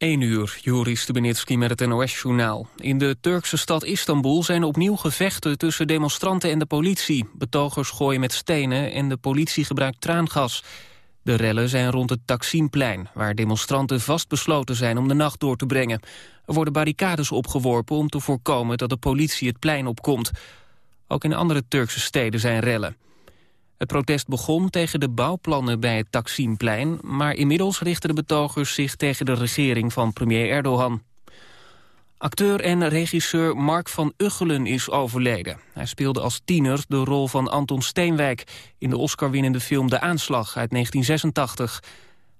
1 uur, Joris Stubenitski met het NOS-journaal. In de Turkse stad Istanbul zijn opnieuw gevechten tussen demonstranten en de politie. Betogers gooien met stenen en de politie gebruikt traangas. De rellen zijn rond het Taksimplein, waar demonstranten vastbesloten zijn om de nacht door te brengen. Er worden barricades opgeworpen om te voorkomen dat de politie het plein opkomt. Ook in andere Turkse steden zijn rellen. Het protest begon tegen de bouwplannen bij het Taksimplein... maar inmiddels richten de betogers zich tegen de regering van premier Erdogan. Acteur en regisseur Mark van Uggelen is overleden. Hij speelde als tiener de rol van Anton Steenwijk... in de Oscar-winnende film De Aanslag uit 1986.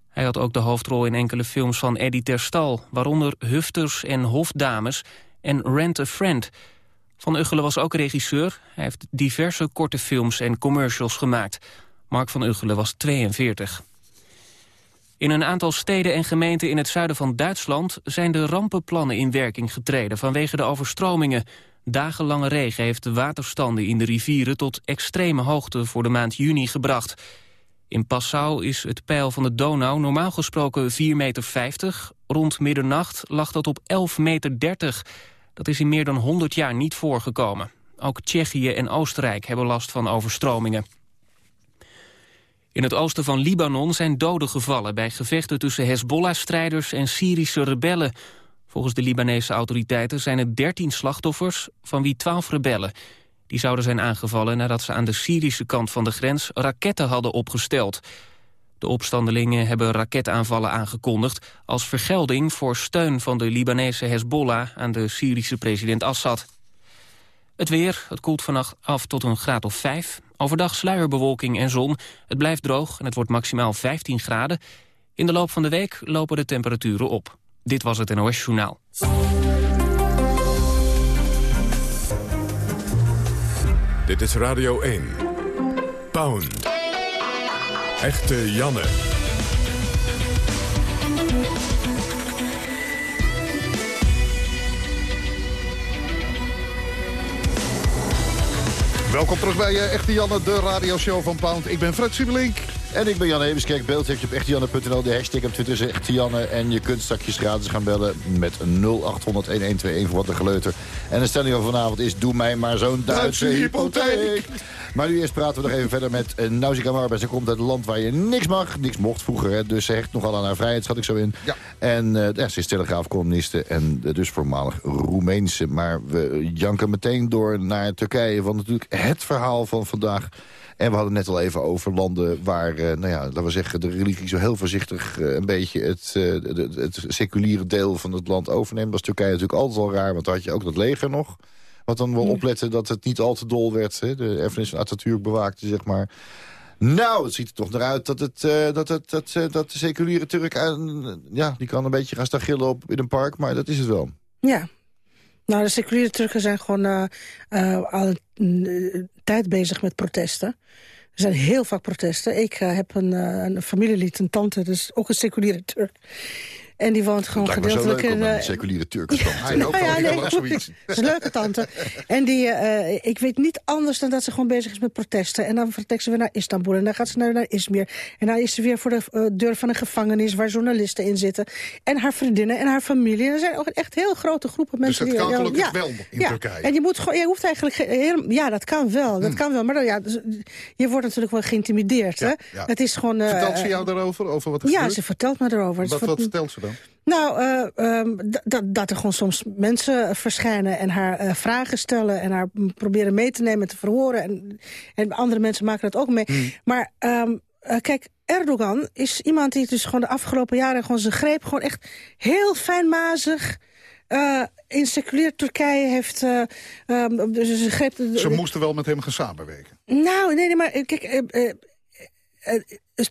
Hij had ook de hoofdrol in enkele films van Eddie Terstal... waaronder Hufters en Hofdames en Rent a Friend... Van Uggelen was ook regisseur. Hij heeft diverse korte films en commercials gemaakt. Mark van Uggelen was 42. In een aantal steden en gemeenten in het zuiden van Duitsland... zijn de rampenplannen in werking getreden vanwege de overstromingen. Dagenlange regen heeft de waterstanden in de rivieren... tot extreme hoogte voor de maand juni gebracht. In Passau is het peil van de Donau normaal gesproken 4,50 meter. Rond middernacht lag dat op 11,30 meter. Dat is in meer dan 100 jaar niet voorgekomen. Ook Tsjechië en Oostenrijk hebben last van overstromingen. In het oosten van Libanon zijn doden gevallen... bij gevechten tussen Hezbollah-strijders en Syrische rebellen. Volgens de Libanese autoriteiten zijn er 13 slachtoffers... van wie 12 rebellen. Die zouden zijn aangevallen nadat ze aan de Syrische kant van de grens... raketten hadden opgesteld. De opstandelingen hebben raketaanvallen aangekondigd... als vergelding voor steun van de Libanese Hezbollah... aan de Syrische president Assad. Het weer, het koelt vannacht af tot een graad of 5. Overdag sluierbewolking en zon. Het blijft droog en het wordt maximaal 15 graden. In de loop van de week lopen de temperaturen op. Dit was het NOS Journaal. Dit is Radio 1. Pound. Echte Janne. Welkom terug bij uh, Echte Janne, de radioshow van Pound. Ik ben Fred Siebelink. En ik ben Jan Heemskerk. Beeld heb je op echtejanne.nl. De hashtag op Twitter is Janne. En je kunt straks gratis gaan bellen met 0800-1121 voor wat een geleuter. En de stelling van vanavond is... Doe mij maar zo'n Duitse, hypotheek. Maar nu eerst praten we nog even verder met uh, Nausicaa Marba. Ze komt uit een land waar je niks mag. Niks mocht vroeger. Hè, dus ze hecht nogal aan haar vrijheid, schat ik zo in. Ja. En uh, ja, ze is telegraafcolumniste en uh, dus voormalig Roemeense. Maar we janken meteen door naar Turkije. Want natuurlijk het verhaal van vandaag... En we hadden net al even over landen waar, uh, nou ja, laten we zeggen, de religie zo heel voorzichtig uh, een beetje het, uh, de, het seculiere deel van het land overneemt. Dat was Turkije natuurlijk altijd al raar, want daar had je ook dat leger nog. Wat dan wel opletten dat het niet al te dol werd. Hè? De erfenis van Atatürk bewaakte, zeg maar. Nou, het ziet er toch naar uit dat, het, dat, het, dat, dat de seculiere Turk... ja, die kan een beetje gaan staan gillen op in een park, maar dat is het wel. Ja, nou, de seculiere Turken zijn gewoon uh, al een tijd bezig met protesten. Er zijn heel vaak protesten. Ik heb een, een familielid, een tante, dus ook een seculiere Turk. En die woont gewoon gedeeltelijk in... een seculiere Turkse tante. Hij ja, ja, nee, zoiets. Dat is een leuke tante. En die, uh, ik weet niet anders dan dat ze gewoon bezig is met protesten. En dan vertrekt ze weer naar Istanbul. En dan gaat ze naar, naar Izmir. En dan is ze weer voor de uh, deur van een gevangenis... waar journalisten in zitten. En haar vriendinnen en haar familie. En er zijn ook echt heel grote groepen mensen... Dus het kan gelukkig ja, wel in Turkije? En je, moet, je hoeft eigenlijk... Ja, dat kan wel. Dat hmm. kan wel. Maar dan, ja, dus, je wordt natuurlijk wel geïntimideerd. Hè? Het is gewoon... Uh, vertelt ze jou daarover? Over wat er ja, gebeurt? ze vertelt me erover. Wat, wat vertelt ze dan? Nou, uh, um, dat er gewoon soms mensen verschijnen en haar uh, vragen stellen... en haar proberen mee te nemen, te verhoren. En, en andere mensen maken dat ook mee. Mm. Maar um, uh, kijk, Erdogan is iemand die dus gewoon de afgelopen jaren... gewoon zijn greep gewoon echt heel fijnmazig... Uh, in seculier Turkije heeft... Uh, um, dus ze, greep, ze moesten wel met hem gaan samenwerken. Nou, nee, nee maar kijk... Uh,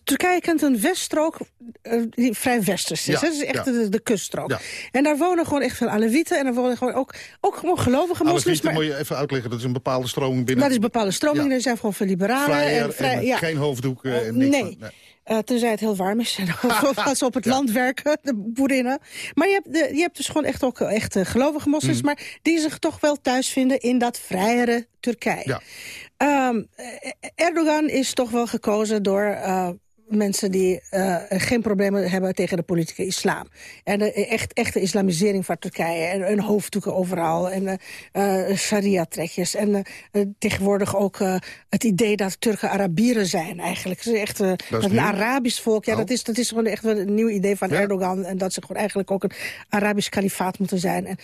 Turkije kent een weststrook uh, die vrij westers is. Ja, dat is echt ja. de, de, kuststrook. Ja. En daar wonen gewoon echt veel Alewieten. En daar wonen gewoon ook, ook gewoon gelovige moslims. Alewieten moet je even uitleggen. Dat is een bepaalde stroming binnen... Dat is een bepaalde stroming. Er zijn gewoon veel liberalen. Vrijer en, vrij, en geen hoofddoek uh, en niks nee. Van, nee. Uh, tenzij het heel warm is. En als ze op het land werken, de boerinnen. Maar je hebt, de, je hebt dus gewoon echt ook echt gelovige moslims. Mm. Maar die zich toch wel thuis vinden in dat vrijere Turkije. Ja. Um, Erdogan is toch wel gekozen door uh, mensen die uh, geen problemen hebben tegen de politieke islam. En de echt, echte islamisering van Turkije. En, en hoofddoeken overal. En uh, sharia-trekjes. En tegenwoordig ook het idee dat Turken Arabieren zijn eigenlijk. Ze echt een Arabisch volk. Ja, oh. dat, is, dat is gewoon echt een nieuw idee van Erdogan. En dat ze gewoon eigenlijk ook een Arabisch kalifaat moeten zijn. En,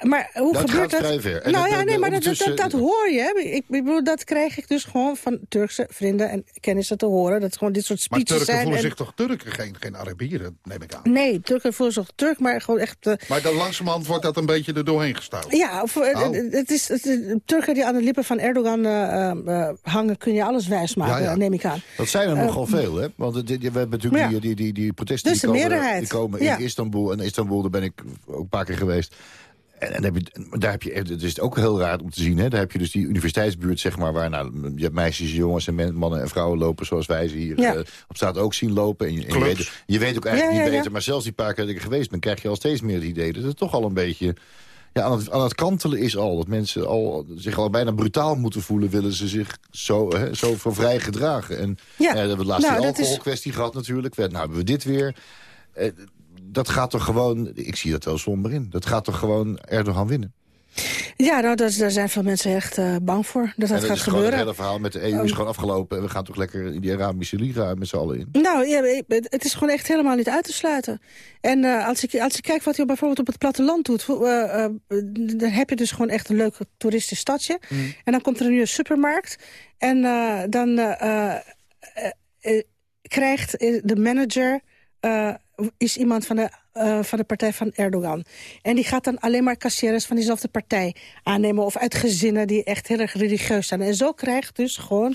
maar hoe dat gebeurt dat? Vrij ver. nou ja, nee, maar dat, dat, dat, hoor je. Ik, ik bedoel, dat krijg ik dus gewoon van Turkse vrienden en kennissen te horen. Dat gewoon dit soort speeches zijn. Maar Turken voelen zich toch Turken, geen, geen Arabieren, neem ik aan. Nee, Turken voelen zich Turk, maar gewoon echt... Uh... Maar dan langzamerhand wordt dat een beetje er doorheen gestouwd. Ja, of, uh, het is, het, Turken die aan de lippen van Erdogan uh, hangen... kun je alles wijsmaken, ja, ja. neem ik aan. Dat zijn er nogal veel, hè? Want we hebben natuurlijk die, die, die, die protesten dus die komen, die komen in Istanbul. En Istanbul, daar ben ik ook een paar keer geweest en, en heb je, daar heb je, het is ook heel raar om te zien. Hè? Daar heb je dus die universiteitsbuurt, zeg maar, waar nou, je hebt meisjes, jongens en mannen en vrouwen lopen zoals wij ze hier uh, op straat ook zien lopen. En je, je, weet, je weet ook eigenlijk niet beter, maar zelfs die paar keer dat ik er geweest ben, krijg je al steeds meer het idee dat het toch al een beetje ja, aan, het, aan het kantelen is al. Dat mensen al, zich al bijna brutaal moeten voelen, willen ze zich zo, hè, zo voor vrij gedragen. En ja. we hebben laatst nou, die alcoholkwestie is... gehad natuurlijk. Nou hebben we dit weer. Eh, dat gaat toch gewoon, ik zie dat wel somber in... dat gaat toch gewoon Erdogan winnen? Ja, nou, dat, daar zijn veel mensen echt uh, bang voor dat dat, gaat gebeuren. Het hele verhaal met de EU is ehm, gewoon afgelopen... en we gaan toch lekker in die Arabische Liga met z'n allen in? Nou, ja, het is gewoon echt helemaal niet uit te sluiten. En uh, als, ik, als ik kijk wat je bijvoorbeeld op het platteland doet... Uh, dan heb je dus gewoon echt een leuk toeristisch stadje. Mm. En dan komt er nu een supermarkt. En dan krijgt de manager is iemand van de, uh, van de partij van Erdogan. En die gaat dan alleen maar kassiers van diezelfde partij aannemen... of uit gezinnen die echt heel erg religieus zijn. En zo krijgt dus gewoon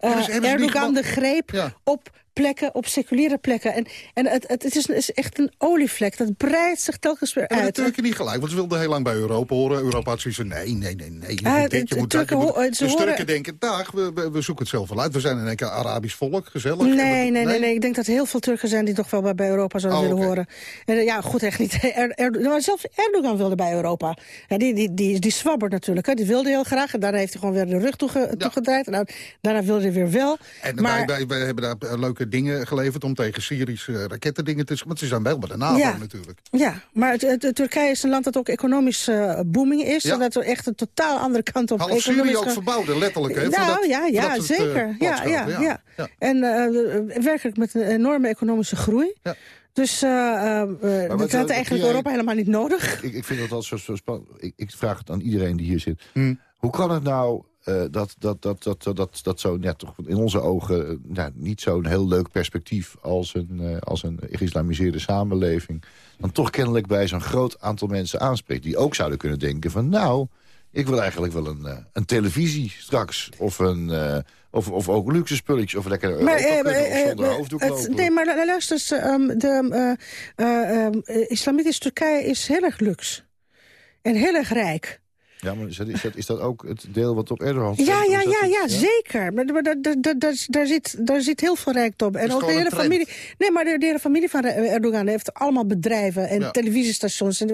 uh, Erdogan de greep op plekken, op seculiere plekken. En, en het, het, het is, is, echt een olievlek. Dat breidt zich telkens weer uit. En de Turken niet gelijk, want ze wilden heel lang bij Europa horen. Europa had zoiets van, nee, nee, nee, nee. Dit, je moet Turken, dat, je moet, de Turken denken, dag, we, we, we, zoeken het zelf wel uit. We zijn in een keer Arabisch volk, gezellig. Nee, nee, nee, nee, nee, Ik denk dat heel veel Turken zijn die toch wel bij, Europa zouden oh, willen horen. En, ja, goed, echt niet. Er, er, maar zelfs Erdogan wilde bij Europa. Ja, die, die, die, die zwabbert natuurlijk. Hè. Die wilde heel graag. En daarna heeft hij gewoon weer de rug toege, toegedraaid. En nou, daarna wilde hij weer wel. En maar, wij, wij, wij hebben daar leuke dingen geleverd om tegen Syrische rakettendingen te... Want ze zijn wel bij de NAVO ja. natuurlijk. Ja, maar het, Turkije is een land dat ook economisch uh, booming is. Ja. En dat er echt een totaal andere kant op... Half Syrië ook verbouwde, letterlijk. Hè, nou, ja, ja het, zeker. Uh, ja, ja, ja, ja, En uh, werkelijk met een enorme economische groei. Ja. Dus uh, dat had eigenlijk Europa helemaal niet nodig. Ik, ik vind dat zo, zo spannend. Ik, ik, vraag het aan iedereen die hier zit. Hmm. Hoe kan het nou uh, dat, dat, dat, dat, dat, dat zo ja, toch in onze ogen uh, nou, niet zo'n heel leuk perspectief als een, uh, als een geïslamiseerde samenleving... dan toch kennelijk bij zo'n groot aantal mensen aanspreekt... die ook zouden kunnen denken van nou, ik wil eigenlijk wel een, een televisie straks... of, een, of, of ook luxe spulletjes of lekker maar, of zonder hoofddoek lopen. Nee, maar luister eens, um, de um, islamitische Turkije is heel erg luxe. En heel erg rijk. Ja, maar is dat, is, dat, is dat ook het deel wat op Erdogan Ja, ja, ja, ja, zeker. Maar, maar daar, daar, daar, daar, zit, daar zit heel veel rijkdom. En ook de hele familie. Nee, maar de, de, hele familie van Erdogan heeft allemaal bedrijven en ja. televisiestations. En,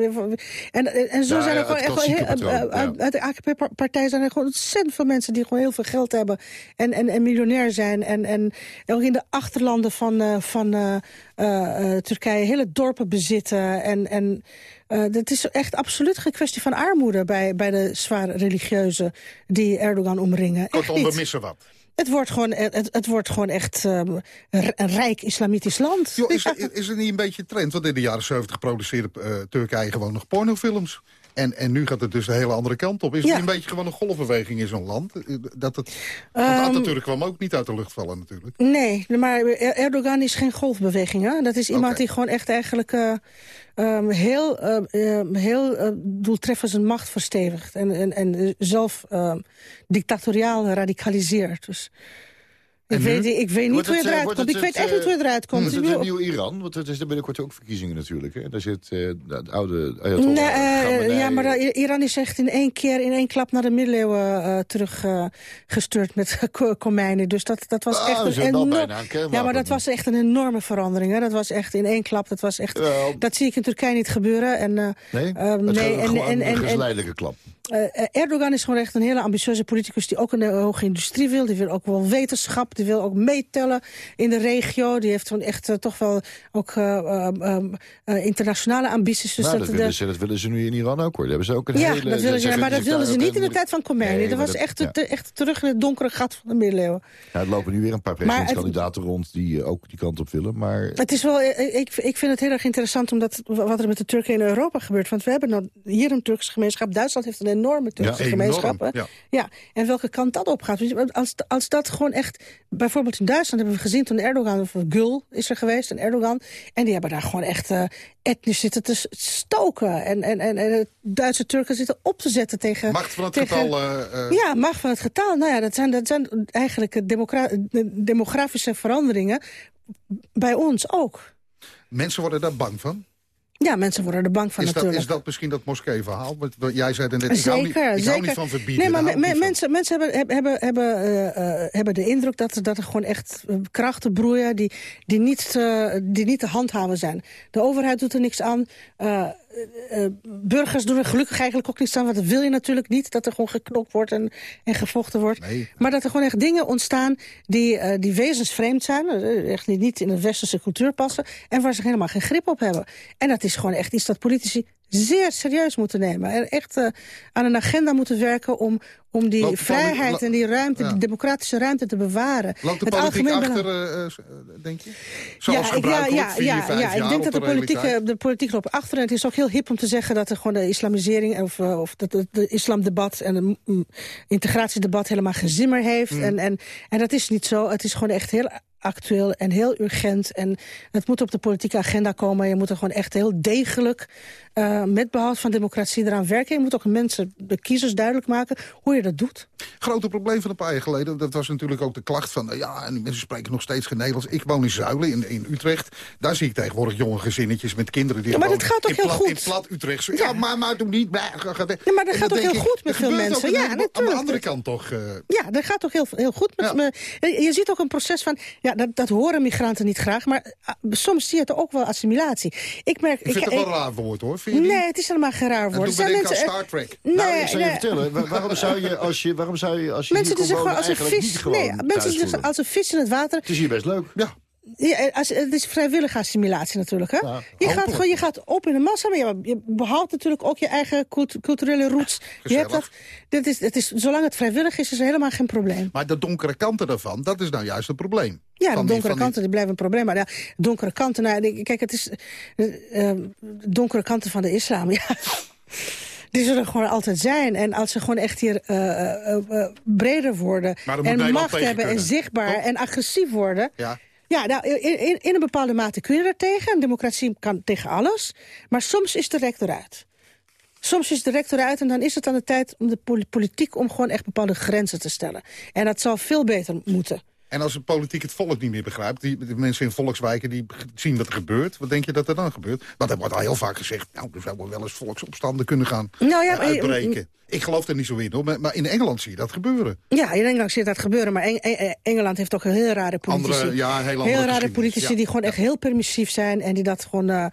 en, en zo ja, zijn er gewoon echt heel, uit de AKP-partij zijn er gewoon ontzettend veel mensen die gewoon heel veel geld hebben en, en, en miljonair zijn. En, en ook in de achterlanden van, uh, van uh, uh, Turkije hele dorpen bezitten. En, en uh, het is echt absoluut geen kwestie van armoede... bij, bij de zwaar religieuzen die Erdogan omringen. Kortom, we missen wat. Het wordt gewoon, het, het wordt gewoon echt um, een rijk islamitisch land. Jo, is, er, is er niet een beetje trend? Want in de jaren 70 produceerde uh, Turkije gewoon nog pornofilms. En, en nu gaat het dus de hele andere kant op. Is het een beetje gewoon een golfbeweging in zo'n land? Dat het, want um, Atatürk kwam ook niet uit de lucht vallen natuurlijk. Nee, maar Erdogan is geen golfbeweging. Hè? Dat is iemand okay. die gewoon echt eigenlijk... Uh, um, heel, uh, heel uh, doeltreffend zijn macht verstevigt. En, en, en zelf dictatoriaal radicaliseert. Dus ik weet, ik weet niet hoe je eruit komt. ik weet echt niet hoe je eruit komt. Het is een nieuw Iran, want het is binnenkort ook verkiezingen natuurlijk. Hè? Daar zit uh, de oude Ayatollah nee, Ja, maar Iran is echt in één keer, in één klap naar de middeleeuwen uh, teruggestuurd uh, met Khomeini. Dus dat, dat was ah, echt een enorme... Ja, maar dat was echt een enorme verandering. Hè? Dat was echt in één klap. Dat, was echt, dat zie ik in Turkije niet gebeuren. En, nee? nee, en, en, en, een geleidelijke klap. Erdogan is gewoon echt een hele ambitieuze politicus... die ook een hoge industrie wil. Die wil ook wel wetenschap. Die wil ook meetellen in de regio. Die heeft gewoon echt toch wel ook internationale ambities. Dus nou, dat, willen ze, dat willen ze nu in Iran ook, hoor. Dat hebben ze ook een ja, hele, dat willen ze, maar dat wilden ze niet in de tijd van Khomeini. dat was echt, echt terug in het donkere gat van de middeleeuwen. Ja, er lopen nu weer een paar presidentskandidaten rond... die ook die kant op willen, maar... Het is wel, ik, ik vind het heel erg interessant... omdat wat er met de Turken in Europa gebeurt. Want we hebben nou hier een Turkse gemeenschap. Duitsland heeft een enorme Turkse ja, gemeenschap. ja. ja. en welke kant dat op gaat. Als, als dat gewoon echt... Bijvoorbeeld in Duitsland hebben we gezien toen Erdogan... of Gül is er geweest, en Erdogan. En die hebben daar gewoon echt uh, etnisch zitten te stoken. En, en, en, en Duitse Turken zitten op te zetten tegen... Macht van het tegen, getal... Uh, ja, macht van het getal. Nou ja, dat zijn, dat zijn eigenlijk demografische veranderingen bij ons ook. Mensen worden daar bang van? Ja, mensen worden er bang van is natuurlijk. Dat, is dat misschien dat moskee-verhaal? Jij zei net, ik, zeker, hou, niet, ik zeker. hou niet van verbieden. Nee, maar mensen, mensen hebben, hebben, hebben, uh, hebben de indruk dat, dat er gewoon echt krachten broeien... die, die, niet, uh, die niet te handhaven zijn. De overheid doet er niks aan. Uh, uh, burgers doen er gelukkig eigenlijk ook niets aan. Want dat wil je natuurlijk niet. Dat er gewoon geknokt wordt en, en gevochten wordt. Nee. Maar dat er gewoon echt dingen ontstaan die, uh, die wezensvreemd zijn. Echt niet in de westerse cultuur passen. En waar ze helemaal geen grip op hebben. En dat is gewoon echt iets dat politici zeer serieus moeten nemen. En echt uh, aan een agenda moeten werken om, om die vrijheid en die ruimte, die democratische ruimte te bewaren. Loopt de het politiek achter, uh, denk je? Zoals ja, ja, ja, vier, ja, ja, ik denk dat de politiek, de politiek loopt achter. En het is ook heel hip om te zeggen dat er gewoon de islamisering... of, of dat de, de islamdebat en het mm, integratiedebat helemaal gezimmer heeft. Mm. En, en, en dat is niet zo. Het is gewoon echt heel actueel en heel urgent. En het moet op de politieke agenda komen. Je moet er gewoon echt heel degelijk uh, met behoud van democratie eraan werken. Je moet ook mensen, de kiezers duidelijk maken hoe je dat doet. Grote probleem van een paar jaar geleden, dat was natuurlijk ook de klacht van... ja, en die mensen spreken nog steeds geen Nederlands. Ik woon in Zuilen, in, in Utrecht. Daar zie ik tegenwoordig jonge gezinnetjes met kinderen... die ja, maar dat gaat toch heel goed? In plat Utrecht. Ja, ja maar, maar doe niet... Ja, maar dat gaat toch heel goed met veel mensen? Ja, natuurlijk. Aan de andere kant toch... Uh... Ja, dat gaat toch heel, heel goed met me. Je ziet ook een proces van... Ja, dat, dat horen migranten niet graag, maar uh, soms zie je het ook wel assimilatie. Ik merk... Ik vind ik, het wel een raar woord, hoor. Vind je nee, het is helemaal geen raar woord. Zijn mensen, Star Trek. Nee, nou, ik zou je vertellen, waarom zou je als je, waarom zou je, als je mensen die zich gewoon als een vis, nee, mensen die als een vis in het water. Het is hier best leuk. Ja. Ja, als, het is vrijwillige assimilatie natuurlijk. Hè? Je, gaat gewoon, je gaat op in de massa, maar je, behoudt natuurlijk ook je eigen culturele roots. Je hebt dat, dit is, het is, zolang het vrijwillig is, is er helemaal geen probleem. Maar de donkere kanten daarvan, dat is nou juist het probleem. Ja, de donkere die, kanten die blijven een probleem. Maar ja, donkere kanten, nou, kijk, het is uh, donkere kanten van de islam. Ja. Die zullen gewoon altijd zijn. En als ze gewoon echt hier uh, uh, uh, breder worden... en macht hebben en zichtbaar en agressief worden... Ja. Ja, nou, in, in, een bepaalde mate kun je er tegen. Een democratie kan tegen alles. Maar soms is de rek eruit. Soms is de rek eruit en dan is het aan de tijd om de politiek... om gewoon echt bepaalde grenzen te stellen. En dat zal veel beter moeten. En als de politiek het volk niet meer begrijpt... Die, de mensen in volkswijken die zien wat er gebeurt... wat denk je dat er dan gebeurt? Want er wordt al heel vaak gezegd... nou, er zou wel eens volksopstanden kunnen gaan nou ja, uitbreken. Ik geloof er niet zo in, hoor. Maar, in Engeland zie je dat gebeuren. Ja, in Engeland zie je dat gebeuren. Maar Engeland heeft ook een heel rare politici. Andere, ja, heel, heel rare politici die gewoon echt heel permissief zijn. En die dat gewoon... Uh,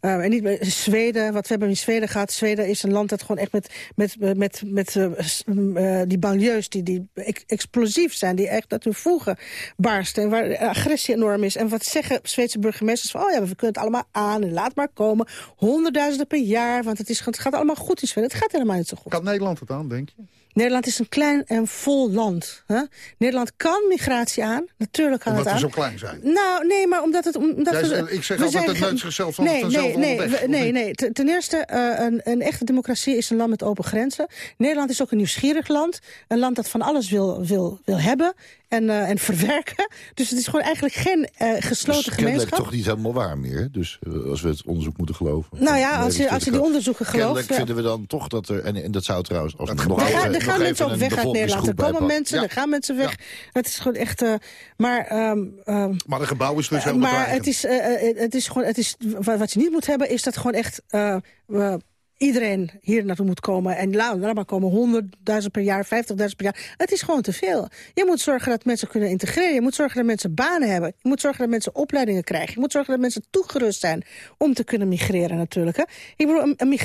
uh, en niet, Zweden, wat we hebben in Zweden gehad. Zweden is een land dat gewoon echt met, met, met, met uh, die banlieues... die, die explosief zijn, die echt uit hun voegen barsten. En waar agressie enorm is. En wat zeggen Zweedse burgemeesters? Van, oh ja, we kunnen het allemaal aan en laat maar komen. Honderdduizenden per jaar, want het, is, het gaat allemaal goed in Zweden. Het gaat helemaal niet zo goed. Kan Nederland het aan, denk je? Nederland is een klein en vol land. Hè? Nederland kan migratie aan. Natuurlijk kan omdat het aan. Omdat we zo klein zijn? Nou, nee, maar omdat het... Omdat we, ik zeg we altijd het neut zichzelf van, nee, vanzelf nee, nee, nee, nee. Ten eerste, uh, een, een, echte democratie is een land met open grenzen. Nederland is ook een nieuwsgierig land. Een land dat van alles wil, wil, wil hebben en, uh, en verwerken. Dus het is gewoon eigenlijk geen uh, gesloten dus gemeenschap. toch niet helemaal waar meer. Dus uh, als we het onderzoek moeten geloven. Nou ja, als je, als je die onderzoeken gelooft. Kennelijk vinden we dan toch dat er... En, en dat zou trouwens... Als dat nog er gaan mensen ook weg uit Nederland. Er komen mensen, ja. er gaan mensen weg. Ja. Het is gewoon echt... maar, um, um, maar een gebouw is dus heel Maar het is, het is gewoon... Het is, wat je niet moet hebben is dat gewoon echt iedereen hier naartoe moet komen. En laat, maar komen 100.000 per jaar, 50.000 per jaar. Het is gewoon te veel. Je moet zorgen dat mensen kunnen integreren. Je moet zorgen dat mensen banen hebben. Je moet zorgen dat mensen opleidingen krijgen. Je moet zorgen dat mensen toegerust zijn om te kunnen migreren natuurlijk. Hè. Ik bedoel, een, een, uh,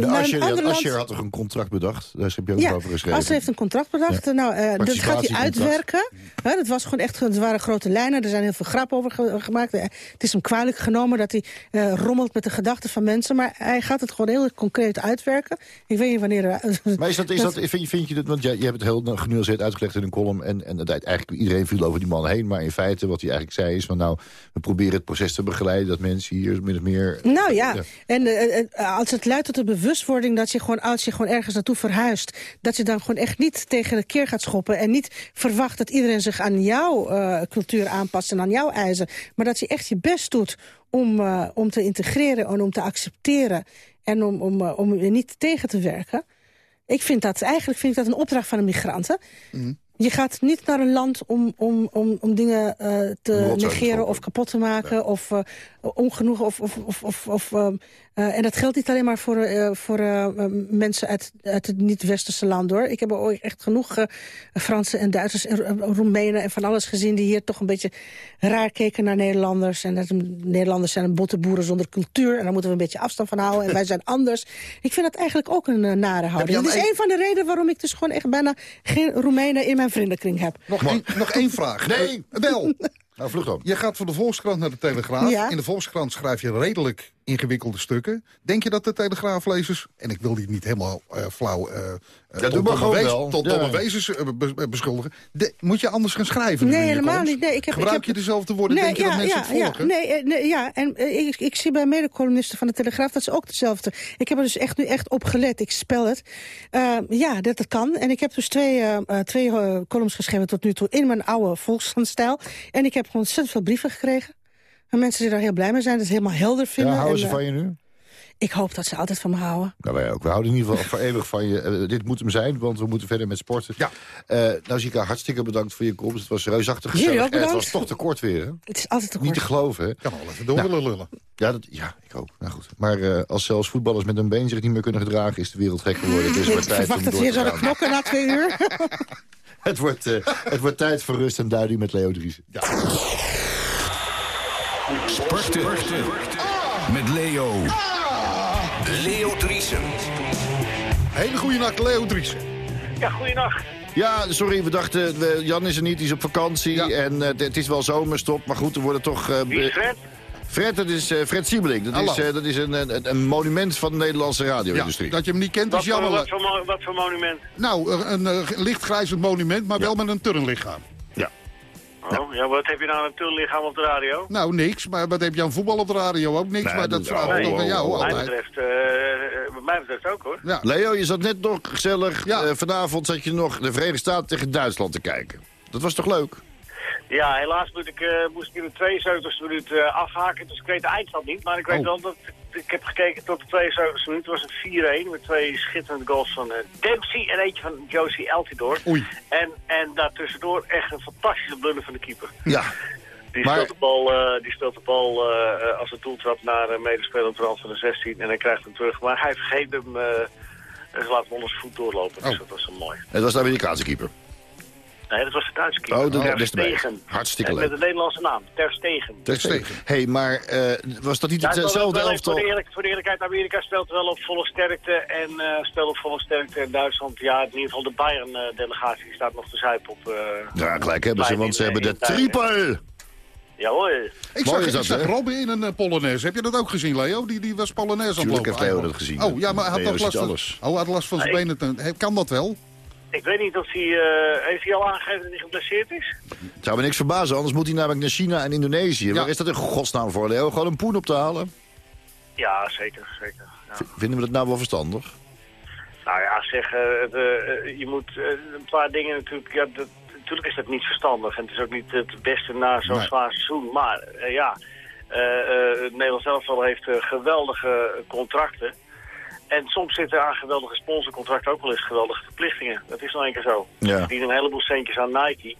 de Asscher, had toch een contract bedacht? Daar heb je ook ja, over geschreven. Asscher heeft een contract bedacht. Ja. Nou, uh, dat gaat hij uitwerken. Ja, dat was gewoon echt, het waren grote lijnen. Er zijn heel veel grappen over ge gemaakt. Het is hem kwalijk genomen dat hij uh, rommelt met de gedachten van mensen. Maar hij gaat het gewoon heel concreet uitwerken. Ik weet niet wanneer... Maar is dat, is dat, vind, je, vind je dat, want je, je hebt het heel genuanceerd uitgelegd in een column... en, en eigenlijk iedereen viel over die man heen. Maar in feite, wat hij eigenlijk zei is van... nou, we proberen het proces te begeleiden... dat mensen hier min of meer... Nou ja, ja. en uh, als het leidt tot de bewustwording... dat je gewoon, als je gewoon ergens naartoe verhuist... dat je dan gewoon echt niet tegen de keer gaat schoppen... en niet verwacht dat iedereen zich aan jouw uh, cultuur aanpast... en aan jouw eisen, maar dat je echt je best doet om, uh, om te integreren en om te accepteren... en om, om, uh, om je niet tegen te werken. Ik vind dat, eigenlijk vind ik dat een opdracht van een migrant. Mm. Je gaat niet naar een land om, om, om, om dingen uh, te negeren of kapot te maken... Ja. of uh, ongenoegen of, of, of, of, of uh, en dat geldt niet alleen maar voor, voor mensen uit, uit het niet-westerse land, hoor. Ik heb ook echt genoeg Fransen en Duitsers en Roemenen en van alles gezien... die hier toch een beetje raar keken naar Nederlanders. En dat Nederlanders zijn een botte boeren zonder cultuur... en daar moeten we een beetje afstand van houden. En wij zijn anders. Ik vind dat eigenlijk ook een nare houding. Dat is een... een van de redenen waarom ik dus gewoon echt bijna geen Roemenen in mijn vriendenkring heb. Nog, een, nog één vraag. Nee. Wel. Nou, vlug dan. Je gaat van de Volkskrant naar de Telegraaf. Ja. In de Volkskrant schrijf je redelijk ingewikkelde stukken. Denk je dat de Telegraaflezers, en ik wil die niet helemaal uh, flauw uh, ja, tot domme wezens, tot ja. wezens uh, beschuldigen, moet je anders gaan schrijven? Nee, helemaal niet. Nee, ik heb, Gebruik ik heb, je dezelfde woorden, nee, denk je dat mensen ja, het volgen? Ja, nee, nee, ja. en ik, ik zie bij medecolumnisten van de Telegraaf dat ze ook hetzelfde. Ik heb er dus echt nu echt op gelet. Ik spel het. ja, dat het kan. En ik heb dus twee, twee columns geschreven tot nu toe in mijn oude Volkskrantstijl. En ik heb gewoon ontzettend veel brieven gekregen. En mensen die daar heel blij mee zijn, dat het helemaal helder vinden. Ja, houden en, ze van je nu? Ik hoop dat ze altijd van me houden. Nou, wij ook. We houden in ieder geval voor eeuwig van je. Uh, dit moet hem zijn, want we moeten verder met sporten. Ja. Uh, nou, Zika, hartstikke bedankt voor je komst. Het was reusachtig gezellig. En het was toch te kort weer, hè? Het is altijd te kort. Niet te geloven, hè? Kan wel even door willen lullen. Ja, dat, ja, ik ook. Nou goed. Maar uh, als zelfs voetballers met een been zich niet meer kunnen gedragen... is de wereld gek geworden. Dus ik verwacht dat weer zo'n knokken na twee uur. het, wordt, het wordt tijd voor rust en duiding met Leo Dries. Ja. Sporten. Met Leo. Leo Driesen. Hele goede nacht, Leo Driesen. Ja, goeienacht. Ja, sorry, we dachten, we, Jan is er niet, die is op vakantie. Ja. En uh, het is wel zomerstop, maar goed, er worden toch... Uh, Wie is Fred? Fred, dat is uh, Fred Siebeling. Dat Hallo. is, uh, dat is een, een, een, monument van de Nederlandse radio-industrie. Ja, dat je hem niet kent wat is jammer. Voor, wat, voor, wat voor monument? Nou, een, een lichtgrijzend monument, maar ja. wel met een turnlichaam. Ja. Oh, ja, wat heb je nou een turnlichaam op de radio? Nou, niks. Maar wat heb je aan voetbal op de radio? Ook niks, nee, maar dat vraag ik toch aan jou. Wat mij betreft, uh, wat mij betreft ook, hoor. Ja. Leo, je zat net nog gezellig. Ja. Uh, vanavond zat je nog de Verenigde Staten tegen Duitsland te kijken. Dat was toch leuk? Ja, helaas moet ik, uh, moest ik in de 72e minuut uh, afhaken, dus ik weet de eindstand niet. Maar ik weet oh. wel dat ik heb gekeken tot de 72e minuut. Het was een 4-1 met twee schitterende goals van uh, Dempsey en eentje van Josie Altidor. Oei. En, en daartussendoor echt een fantastische blunder van de keeper. Ja. Die, maar... speelt de bal, uh, die speelt de bal uh, als een doeltrap naar een medespeler op de rand van de 16 en hij krijgt hem terug. Maar hij vergeet hem en ze laat hem onder zijn voet doorlopen. Dus oh. dat was zo mooi. Het was de Amerikaanse keeper. Nee, dat was de Duitse keeper. Oh, dat Ter is Stegen. Hartstikke leuk. Met de Nederlandse naam, Ter Stegen. Ter Stegen. Hé, hey, maar uh, was dat niet hetzelfde elftal? Voor de, eerlijk, voor de eerlijkheid, Amerika speelt wel op volle sterkte. En uh, speelt op volle sterkte in Duitsland. Ja, in ieder geval de Bayern-delegatie uh, staat nog te zuip op... Uh, ja, gelijk hebben ze, want ze hebben de triple. Ja hoor. Ik zag, dat, ik zag Robin in een uh, Polonaise. Heb je dat ook gezien, Leo? Die, die was Polonaise aan het lopen. heeft Leo dat gezien. Oh, ja, maar hij had, last van, oh, had last van zijn benen. Kan dat wel? Ik weet niet of hij... Uh, heeft hij al aangegeven dat hij geblesseerd is? Het zou me niks verbazen, anders moet hij namelijk naar China en Indonesië. Ja. Waar is dat in godsnaam voor, Leo? Gewoon een poen op te halen? Ja, zeker. zeker. Ja. Vinden we dat nou wel verstandig? Nou ja, zeg, uh, het, uh, je moet uh, een paar dingen natuurlijk... Ja, dat, natuurlijk is dat niet verstandig. En het is ook niet het beste na zo'n Nee. zwaar seizoen. Maar uh, ja, uh, uh, het Nederlands elftal heeft uh, geweldige contracten. En soms zitten aan geweldige sponsorcontracten ook wel eens geweldige verplichtingen. Dat is nou een keer zo. Ja. Die verdienen een heleboel centjes aan Nike.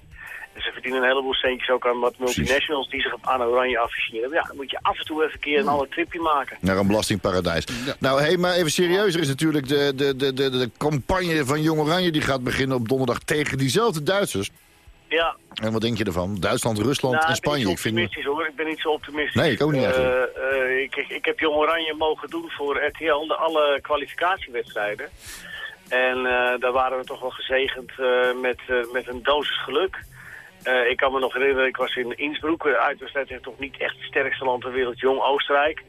En ze verdienen een heleboel centjes ook aan wat multinationals die zich aan oranje afficheren. Ja, dan moet je af en toe even een keer een ander tripje maken. Naar een belastingparadijs. Nou, hé, hey, maar even serieuzer is natuurlijk de, de, de, de, de campagne van Jong Oranje... die gaat beginnen op donderdag tegen diezelfde Duitsers. Ja. En wat denk je ervan? Duitsland, Rusland nou, en Spanje. Ik ben niet optimistisch hoor, ik ben niet zo optimistisch. Nee, ik ook niet uh, uh, ik, ik, heb Jong Oranje mogen doen voor RTL, de alle kwalificatiewedstrijden. En uh, daar waren we toch wel gezegend met, met een dosis geluk. ik kan me nog herinneren, ik was in Innsbruck, uitwedstrijd heeft toch niet echt het sterkste land ter wereld, Jong Oostenrijk.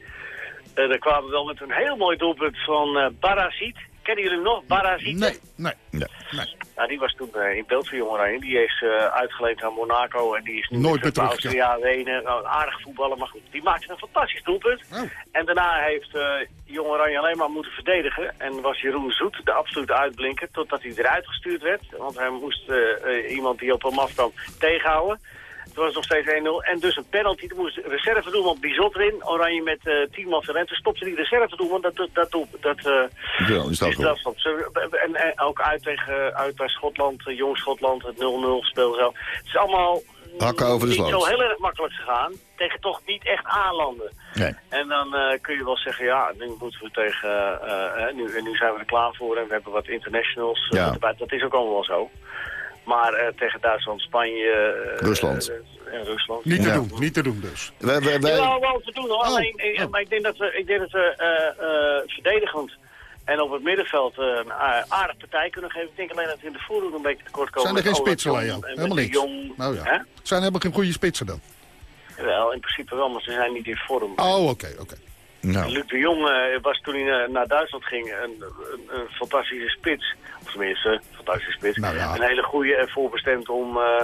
daar kwamen we wel met een heel mooi doelpunt van Barazit. Kennen jullie hem nog, Barazit? Nee, nee, nee. nee. Nou, die was toen uh, in beeld voor Jong Die is uh, uitgeleend aan Monaco en die is nu Nooit terug, Austria, Wenen. Nou, aardig voetballen, maar goed. Die maakte een fantastisch doelpunt. Oh. En daarna heeft uh, Jong Oranje alleen maar moeten verdedigen. En was Jeroen Zoet de absolute uitblinker totdat hij eruit gestuurd werd. Want hij moest iemand die op hem afkwam tegenhouden. Het was nog steeds 1-0. En dus een penalty. Er moest reserve doen, want Bizot erin. Oranje met uh, 10 man verrent. Toen stopte die reserve doen, want dat, dat, dat, dat uh, ja, is dat en, en, ook uit, tegen, uit bij Schotland, uh, Jong Schotland, het 0-0 speel zo. Het is allemaal Hakken over de niet zo heel erg makkelijk gegaan. Tegen toch niet echt aanlanden. Nee. En dan uh, kun je wel zeggen, ja, nu moeten we tegen... Uh, nu, nu zijn we er klaar voor en we hebben wat internationals. Ja. dat is ook allemaal wel zo. Maar uh, tegen Duitsland, Spanje... Uh, Rusland. Uh, en Rusland. Niet te doen, niet te doen dus. Wij, wij, wij... Ja, wel te doen hoor. Oh. Alleen, oh. Maar ik denk dat we, ik denk dat we verdedigend en op het middenveld een aardig partij kunnen geven. Ik denk alleen dat we in de voorhoede een beetje tekort komen. Zijn er geen spitsen, Leo? Helemaal niks. Jong, nou ja. Hè? Zijn er helemaal geen goede spitsen dan? Wel, in principe wel, maar ze zijn niet in vorm. Oh, oké, okay, oké. Okay. Nou. Luc de Jong uh, was toen hij naar Duitsland ging een, een, een fantastische spits. Of tenminste, een fantastische spits. Nou ja. Een hele goede en voorbestemd om, uh,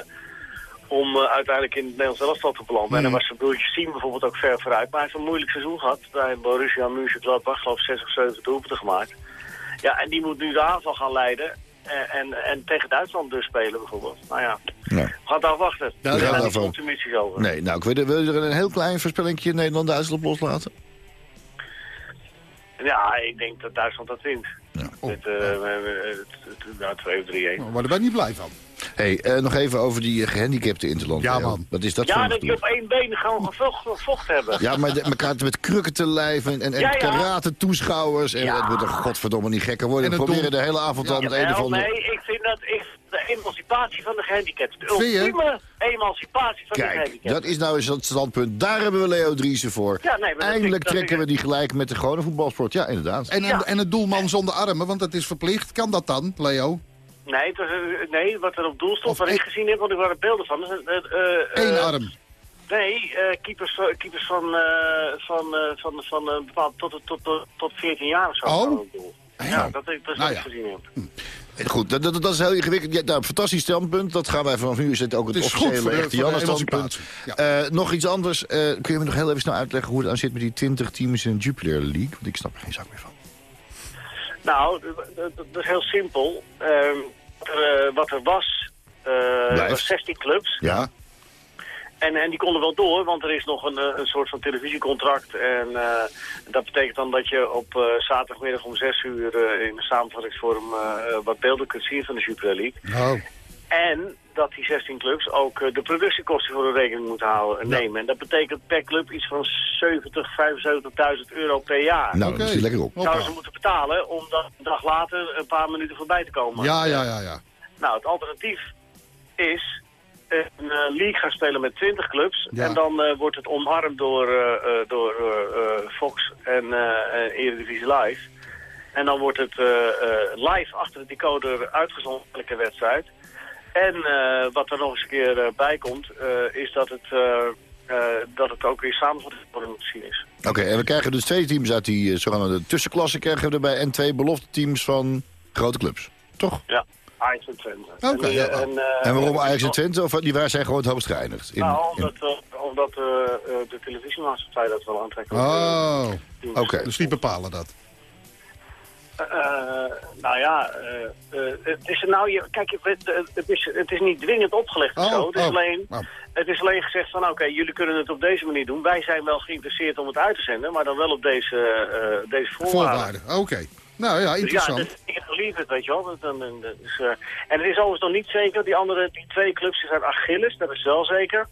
om uh, uiteindelijk in het Nederlands elftal te belanden. Mm. En dan was zijn broertje Siem bijvoorbeeld ook ver vooruit. Maar hij heeft een moeilijk seizoen gehad. Bij Borussia Mönchengladbach, geloof ik 6 of 7 doelpunten gemaakt. Ja, en die moet nu de aanval gaan leiden. En, en, en tegen Duitsland dus spelen bijvoorbeeld. Nou ja, nee. we gaan daar niet daarvan. optimistisch over. Nee, nou, ik weet, wil je er een heel klein voorspellingje Nederland-Duitsland loslaten? Ja, ik denk dat Duitsland dat wint. Ja. Met, uh, we, nou, 2 of 3-1. Daar worden wij niet blij van. hey, uh, nog even over die gehandicapte interland. Ja, man. Wat is dat ja, voor dat je op één been gewoon gevocht, vocht hebben. Ja, maar de, elkaar met krukken te lijf en, en, en ja, ja. karate toeschouwers. En ja. het moet er godverdomme niet gekker worden. En We het proberen de hele avond al Ja, met een of andere... nee, ik vind dat ik, de emancipatie van de gehandicapten. De ultieme emancipatie van de Kijk, gehandicapten. dat is nou eens het standpunt. Daar hebben we Leo Driessen voor. Ja, nee, Eindelijk ik- trekken we die gelijk met de gewone voetbalsport. Ja, inderdaad. En, en, Ja. en het doelman zonder armen, want dat is verplicht. Kan dat dan, Leo? Nee, eh, nee, wat er op doel stond, wat ik gezien heb, want ik waren beelden van. eh, eh, Eén arm. Nee, eh, keepers, van- keepers van, eh, van, eh, van, van een bepaald tot, tot, tot, tot 14 jaar of zo. Oh. staan op doel. Ja, dat, is- dat is Nou wat ja. ik gezien heb. Goed, dat, dat, dat is heel ingewikkeld. Ja, nou, fantastisch standpunt. Dat gaan wij vanaf nu. Is het ook het, Het is goed officiële echte Janne standpunt. Eh, nog iets anders. Eh, kun je me nog heel even snel uitleggen hoe het aan zit met die 20 teams in de Jupiler League? Want ik snap er geen zak meer van. Nou, dat is heel simpel. Ehm, wat, er, eh, wat er was, eh, was 16 clubs. Ja? En, en die konden wel door, want er is nog een, eh, een soort van televisiecontract. En eh, dat betekent dan dat je op eh, zaterdagmiddag om 6 uur eh, in de samenvattingsvorm eh, wat beelden kunt zien van de Super League. Oh. En dat die 16 clubs ook de productiekosten voor hun rekening moeten houden, nemen. En dat betekent per club iets van 70, 75.000 euro per jaar. Nou, Oké. dat is lekker op. Zouden ze moeten betalen om dan een dag later een paar minuten voorbij te komen. Ja, ja, ja, ja. Nou, het alternatief is een eh, league gaan spelen met 20 clubs. Ja. En dan eh, wordt het omarmd door, eh, door Fox en Eredivisie Live. En dan wordt het live achter de decoder uitgezonden, elke wedstrijd. En wat er nog eens een keer bij komt, is dat het, dat het ook weer samenvatting te zien is. Oké, en we krijgen dus twee teams uit die zogenaamde tussenklasse krijgen we erbij. En twee belofte teams van grote clubs. Toch? Ja, Ajax en Twente. Oké, en, ja. eh, en, eh, En waarom Ajax en Twente? Of die waar zijn gewoon het hoogst geëindigd? In, Nou, in- omdat, omdat eh, de televisiemaatschappij dat wel aantrekkelijk Oh. Oké. dus die bepalen dat. Nou ja, het is nou, je, kijk, het, het, is, het is niet dwingend opgelegd of Oh, zo. Het is, oh, alleen, oh. het is alleen gezegd van, oké, jullie kunnen het op deze manier doen. Wij zijn wel geïnteresseerd om het uit te zenden, maar dan wel op deze, deze voorwaarden. Voorwaarden. Oké. Nou ja, Dus ja, interessant. dus de leave it, weet je wel. Dan, dan, dus, uh, en het is overigens nog niet zeker. Die andere, die twee clubs zijn Achilles, dat is wel zeker.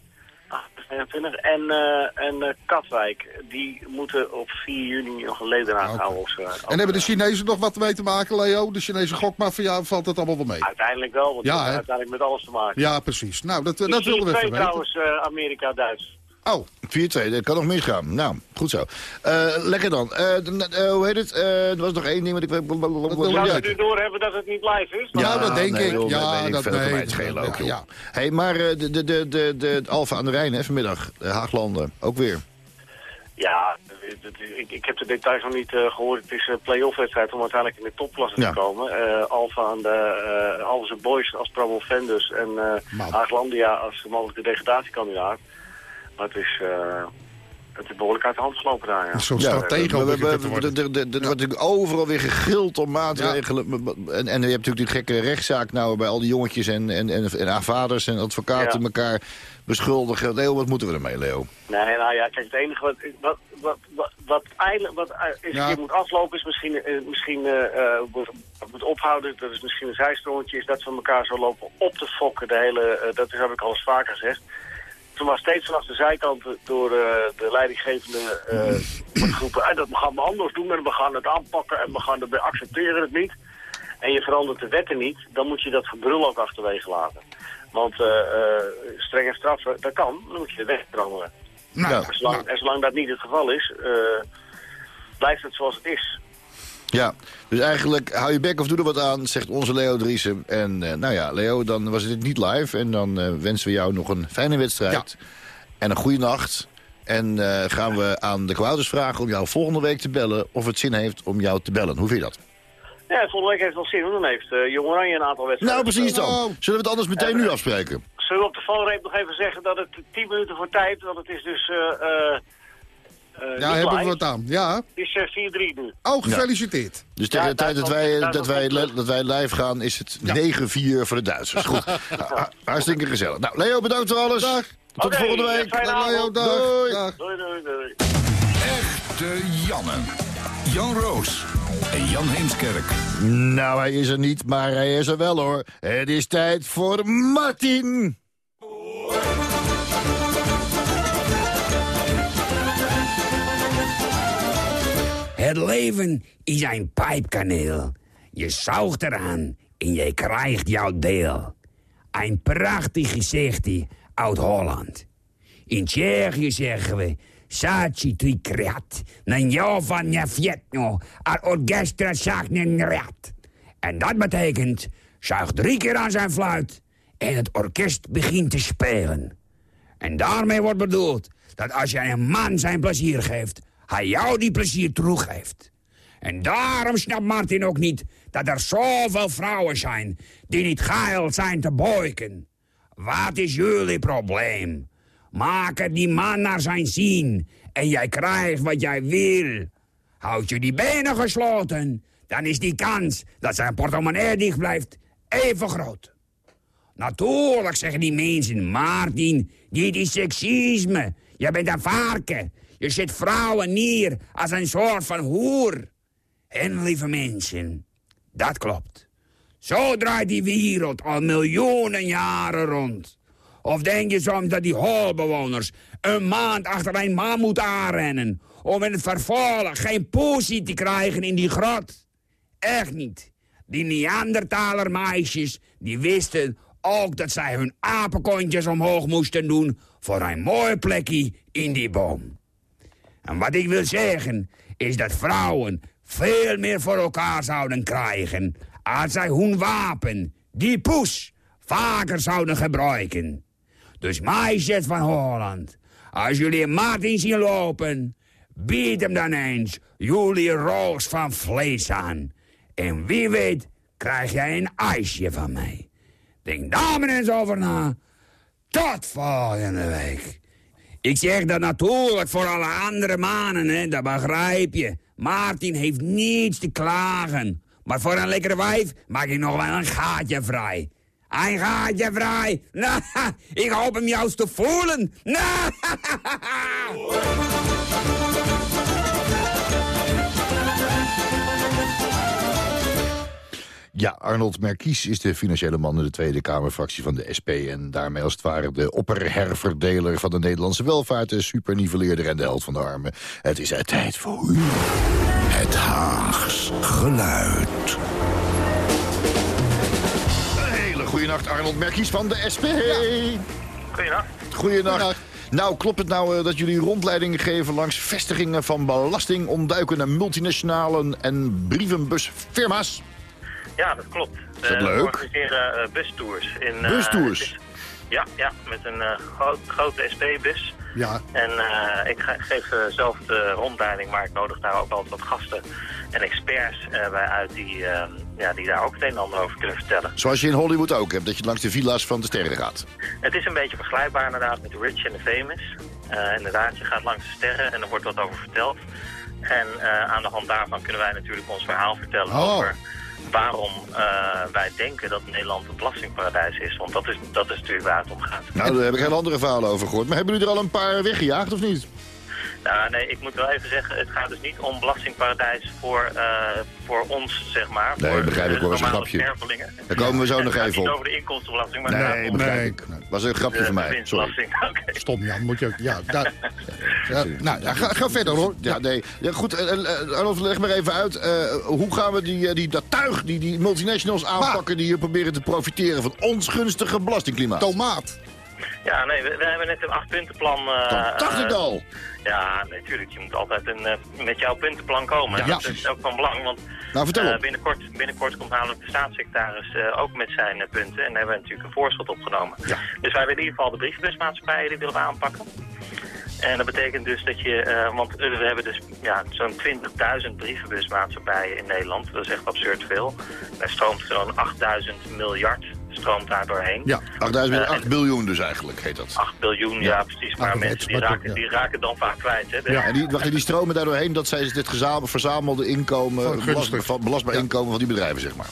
25. En, uh, en uh, Katwijk, die moeten op 4 juni nog een ledenraad okay. houden. Of, en hebben de Chinezen nog wat mee te maken, Leo? De Chinese gokmafia, valt het allemaal wel mee? Uiteindelijk wel, want ja, het heeft uiteindelijk met alles te maken. Ja, precies. Nou, dat, dat wilden we even weten. trouwens, Amerika-Duits. Oh. 4-2, dat kan nog misgaan. Nou, goed zo. Uh, lekker dan. Uh, uh, hoe heet het? er was nog één ding wat ik... Zou je nu doorhebben dat het niet live is? Ja, dat denk nee, ik. Joh, ja, dat, dat nee, mij het schelen ook, ja. hey, maar de, de, de, de, de Alfa aan de Rijn, hè, vanmiddag. Haaglanden, ook weer. Ja, ik, ik heb de details nog niet uh, gehoord. Het is een play-off wedstrijd om uiteindelijk in de topklasse ja. te komen. Uh, Alfa aan de uh, Alpha Boys als promovendus en uh, Haaglandia als mogelijke degradatiekandidaat. Maar het is, uh, het is behoorlijk uit de hand gelopen daar, ja. Zo'n Er wordt natuurlijk overal weer gegild om maatregelen. Ja. En, en je hebt natuurlijk die gekke rechtszaak nou bij al die jongetjes en, en, en, en haar vaders en advocaten ja. elkaar beschuldigen. Leo, wat moeten we ermee, Leo? Nee, nou ja, kijk, het enige wat, wat, wat, wat, wat eigenlijk wat is ja. moet aflopen is misschien, uh, misschien uh, moet, moet ophouden, dat is misschien een zijstroontje, is dat we elkaar zo lopen op te fokken. De hele, uh, dat heb ik al eens vaker gezegd toen was steeds vanaf de zijkant door uh, de leidinggevende uh, groepen... dat gaan we anders doen en we gaan het aanpakken en we, gaan het, we accepteren het niet. En je verandert de wetten niet, dan moet je dat gebrul ook achterwege laten. Want strenge straffen, dat kan, dan moet je de wet veranderen. Nou, en, zolang, nou. en, zolang, dat niet het geval is, blijft het zoals het is. Ja, dus eigenlijk hou je bek of doe er wat aan, zegt onze Leo Driesen. En uh, nou ja, Leo, dan was dit niet live. En dan uh, wensen we jou nog een fijne wedstrijd. Ja. En een goede nacht. En uh, gaan we aan de Kwauders vragen om jou volgende week te bellen... of het zin heeft om jou te bellen. Hoe vind je dat? Ja, volgende week heeft het wel zin. Dan heeft uh, Jong Oranje een aantal wedstrijden. Nou, precies dan. Zullen we het anders meteen nu afspreken? Zullen we op de valreep nog even zeggen dat het 10 minuten voor tijd... want het is dus... Uh, ja, hebben we wat aan. Ja. Het is uh, 4-3 nu. Oh, gefeliciteerd. Ja. Dus tegen de tijd dat wij, dat, wij, dat wij live gaan, is het ja. 9-4 voor de Duitsers. Goed. Hartstikke gezellig. Nou, Leo, bedankt voor alles. Dag. Tot okay, volgende week. Dag, Leo. Dag. Doei. Dag. Doei, doei, doei. Echte Janne. Jan Roos en Jan Heemskerk. Nou, hij is er niet, maar hij is er wel, hoor. Het is tijd voor Martin. Het leven is een pijpkaneel. Je saugt eraan en je krijgt jouw deel. Een prachtig gezichtje uit Holland. In Tsjechië zeggen we... Saci tri kreat, jovan ja fjetno, ar orchestra saknen rat. En dat betekent, zuigt drie keer aan zijn fluit en het orkest begint te spelen. En daarmee wordt bedoeld dat als je een man zijn plezier geeft hij jou die plezier teruggeeft. En daarom snapt Martin ook niet dat er zoveel vrouwen zijn... die niet geil zijn te boiken. Wat is jullie probleem? Maak die man naar zijn zin en jij krijgt wat jij wil. Houd je die benen gesloten, dan is die kans dat zijn portemonnee dicht blijft even groot. Natuurlijk zeggen die mensen, Martin, dit is seksisme. Je bent een varken. Je zet vrouwen neer als een soort van hoer. En lieve mensen, dat klopt. Zo draait die wereld al miljoenen jaren rond. Of denk je soms dat die holbewoners een maand achter een man moeten aanrennen... om in het vervolg geen poesie te krijgen in die grot? Echt niet. Die Neandertaler meisjes die wisten ook dat zij hun apenkontjes omhoog moesten doen... voor een mooi plekje in die boom. En wat ik wil zeggen, is dat vrouwen veel meer voor elkaar zouden krijgen... als zij hun wapen, die poes, vaker zouden gebruiken. Dus meisjes van Holland, als jullie Martin zien lopen... bied hem dan eens jullie roos van vlees aan. En wie weet krijg jij een ijsje van mij. Denk daar maar eens over na. Tot volgende week. Ik zeg dat natuurlijk voor alle andere mannen, hè, dat begrijp je. Martin heeft niets te klagen. Maar voor een lekkere wijf maak ik nog wel een gaatje vrij. Een gaatje vrij. Nou, ik hoop hem juist te voelen. Nou. Ja, Arnold Merkies is de financiële man in de Tweede Kamerfractie van de SP... en daarmee als het ware de opperherverdeler van de Nederlandse welvaart... de superniveleerder en de held van de armen. Het is uit tijd voor u. Het Haags geluid. Een hele goede nacht, Arnold Merkies van de SP. Goeiedag. Goeienacht. Nou, klopt het nou eh, dat jullie rondleidingen geven langs vestigingen van belastingontduikende multinationalen en brievenbusfirma's? Ja, dat klopt. dat Eh, leuk? We organiseren eh, bustours. In, eh, Bustours? is- ja, ja, met een gro- grote SP-bus. Ja, En ik ge- geef zelf de rondleiding, maar ik nodig daar ook altijd wat gasten en experts bij uit die, eh, ja, die daar ook het een en ander over kunnen vertellen. Zoals je in Hollywood ook hebt, dat je langs de villa's van de sterren gaat. Het is een beetje vergelijkbaar inderdaad met Rich en the Famous. Inderdaad, je gaat langs de sterren en er wordt wat over verteld. En aan de hand daarvan kunnen wij natuurlijk ons verhaal vertellen Oh. over waarom eh, wij denken dat Nederland een belastingparadijs is. Want dat is, dat is natuurlijk waar het om gaat. Nou, daar heb ik heel andere verhalen over gehoord. Maar hebben jullie er al een paar weggejaagd of niet? Nou, nee, ik moet wel even zeggen, het gaat dus niet om belastingparadijs voor, eh, voor ons, zeg maar. Nee, voor, begrijp ik, eh, hoor, dat is een grapje. Daar komen we zo En nog even niet op. over de inkomstenbelasting, maar Nee, begrijp Nee. ik. was een grapje van mij. Sorry. Oké. stom Jan, moet je ook... Ja, daar, ja, nou, ja, ga, ga verder hoor. Ja, nee. Ja, goed, eh, eh, Arnold, leg maar even uit. eh, hoe gaan we die, eh, die, dat tuig, die, die multinationals aanpakken... die hier proberen te profiteren van ons gunstige belastingklimaat? Tomaat. Ja, nee, we, we hebben net een achtpuntenplan. eh, Dat dacht ik eh, al. Ja, natuurlijk. Je moet altijd een, eh, met jouw puntenplan komen. Ja, dat is ook van belang, want Nou, vertel eh, op. binnenkort, binnenkort komt namelijk de staatssecretaris eh, ook met zijn eh, punten. En daar hebben we natuurlijk een voorschot opgenomen. Dus wij willen in ieder geval de brievenbusmaatschappijen die willen we aanpakken. En dat betekent dus dat je, eh, want eh, we hebben dus ja, zo'n 20.000 brievenbusmaatschappijen in Nederland. Dat is echt absurd veel. Daar stroomt zo'n 8.000 miljard stroomt daar doorheen. Ja, 8000 Eh, 8 biljoen dus eigenlijk, heet dat. 8 biljoen, ja, precies. Maar mensen het die raken, ja. die raken dan vaak kwijt. Hè? De- Ja. En die, wacht, en die stromen daardoor heen, dat zij dit verzamelde inkomen, Van belastbaar Ja. inkomen van die bedrijven, zeg maar.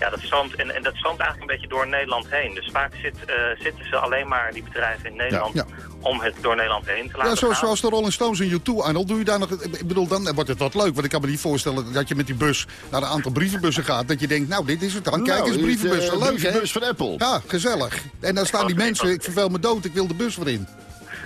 Ja, dat stroomt, en, en dat stroomt eigenlijk een beetje door Nederland heen. Dus vaak zit, eh, zitten ze alleen maar, die bedrijven in Nederland, Ja. om het door Nederland heen te laten Ja, zoals, gaan. zoals de Rolling Stones en U2, Arnold. Doe je daar nog... Ik bedoel, dan wordt het wat leuk. Want ik kan me niet voorstellen dat je met die bus naar een aantal brievenbussen gaat. Dat je denkt, nou, dit is het dan. Kijk eens, Nou, brievenbussen. de Leuk, hè? brievenbus van Apple. Ja, gezellig. En dan staan die mensen, ik verveel me dood, ik wil de bus weer in.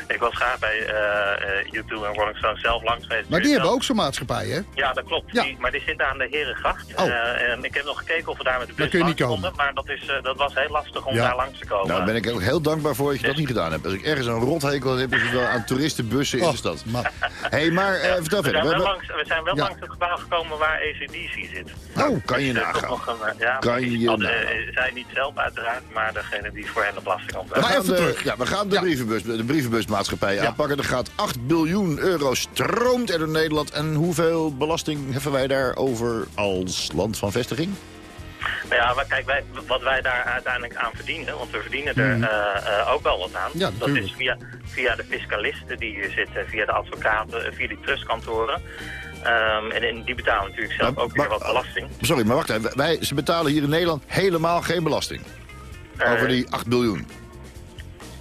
Ik was graag bij eh eh, U2 en Rolling Stone zelf langs geweest. Maar die hebben ook zo'n maatschappij, hè? Ja, dat klopt. Ja. Die, maar die zitten aan de Herengracht. Oh. Eh, en ik heb nog gekeken of we daar met de bus kun je niet langs komen. konden. Maar dat, is, eh, dat was heel lastig om Ja. daar langs te komen. Nou, daar ben ik ook heel dankbaar voor dat je dat niet gedaan hebt. Als ik ergens een rothekel heb, is het wel aan toeristenbussen in de Och, stad. maar- Hé, hey, maar eh, vertel we, verder. zijn We langs, we zijn wel Ja. langs het gebouw gekomen waar ACDC zit. Nou, kan je Dus, eh, nagaan. eh, ja, Kan je Al- eh, nagaan. eh, zij niet zelf uiteraard, maar degene die voor hen de belasting We ontwijkt. Maar gaan, even de, terug. ja, we gaan de, Ja. brievenbus, brievenbusmaatschappij aanpakken. Er gaat 8 biljoen euro stroomt er door Nederland. En hoeveel belasting heffen wij daarover als land van vestiging? Nou ja, maar kijk, wij, wat wij daar uiteindelijk aan verdienen, want we verdienen er eh, eh, ook wel wat aan. Mhm. Ja, dat is via, via de fiscalisten die hier zitten, via de advocaten, eh, via die trustkantoren. Ehm, en, en die betalen natuurlijk zelf ook weer wat belasting. Sorry, maar wacht even. Wij, ze betalen hier in Nederland helemaal geen belasting. Over die 8 biljoen.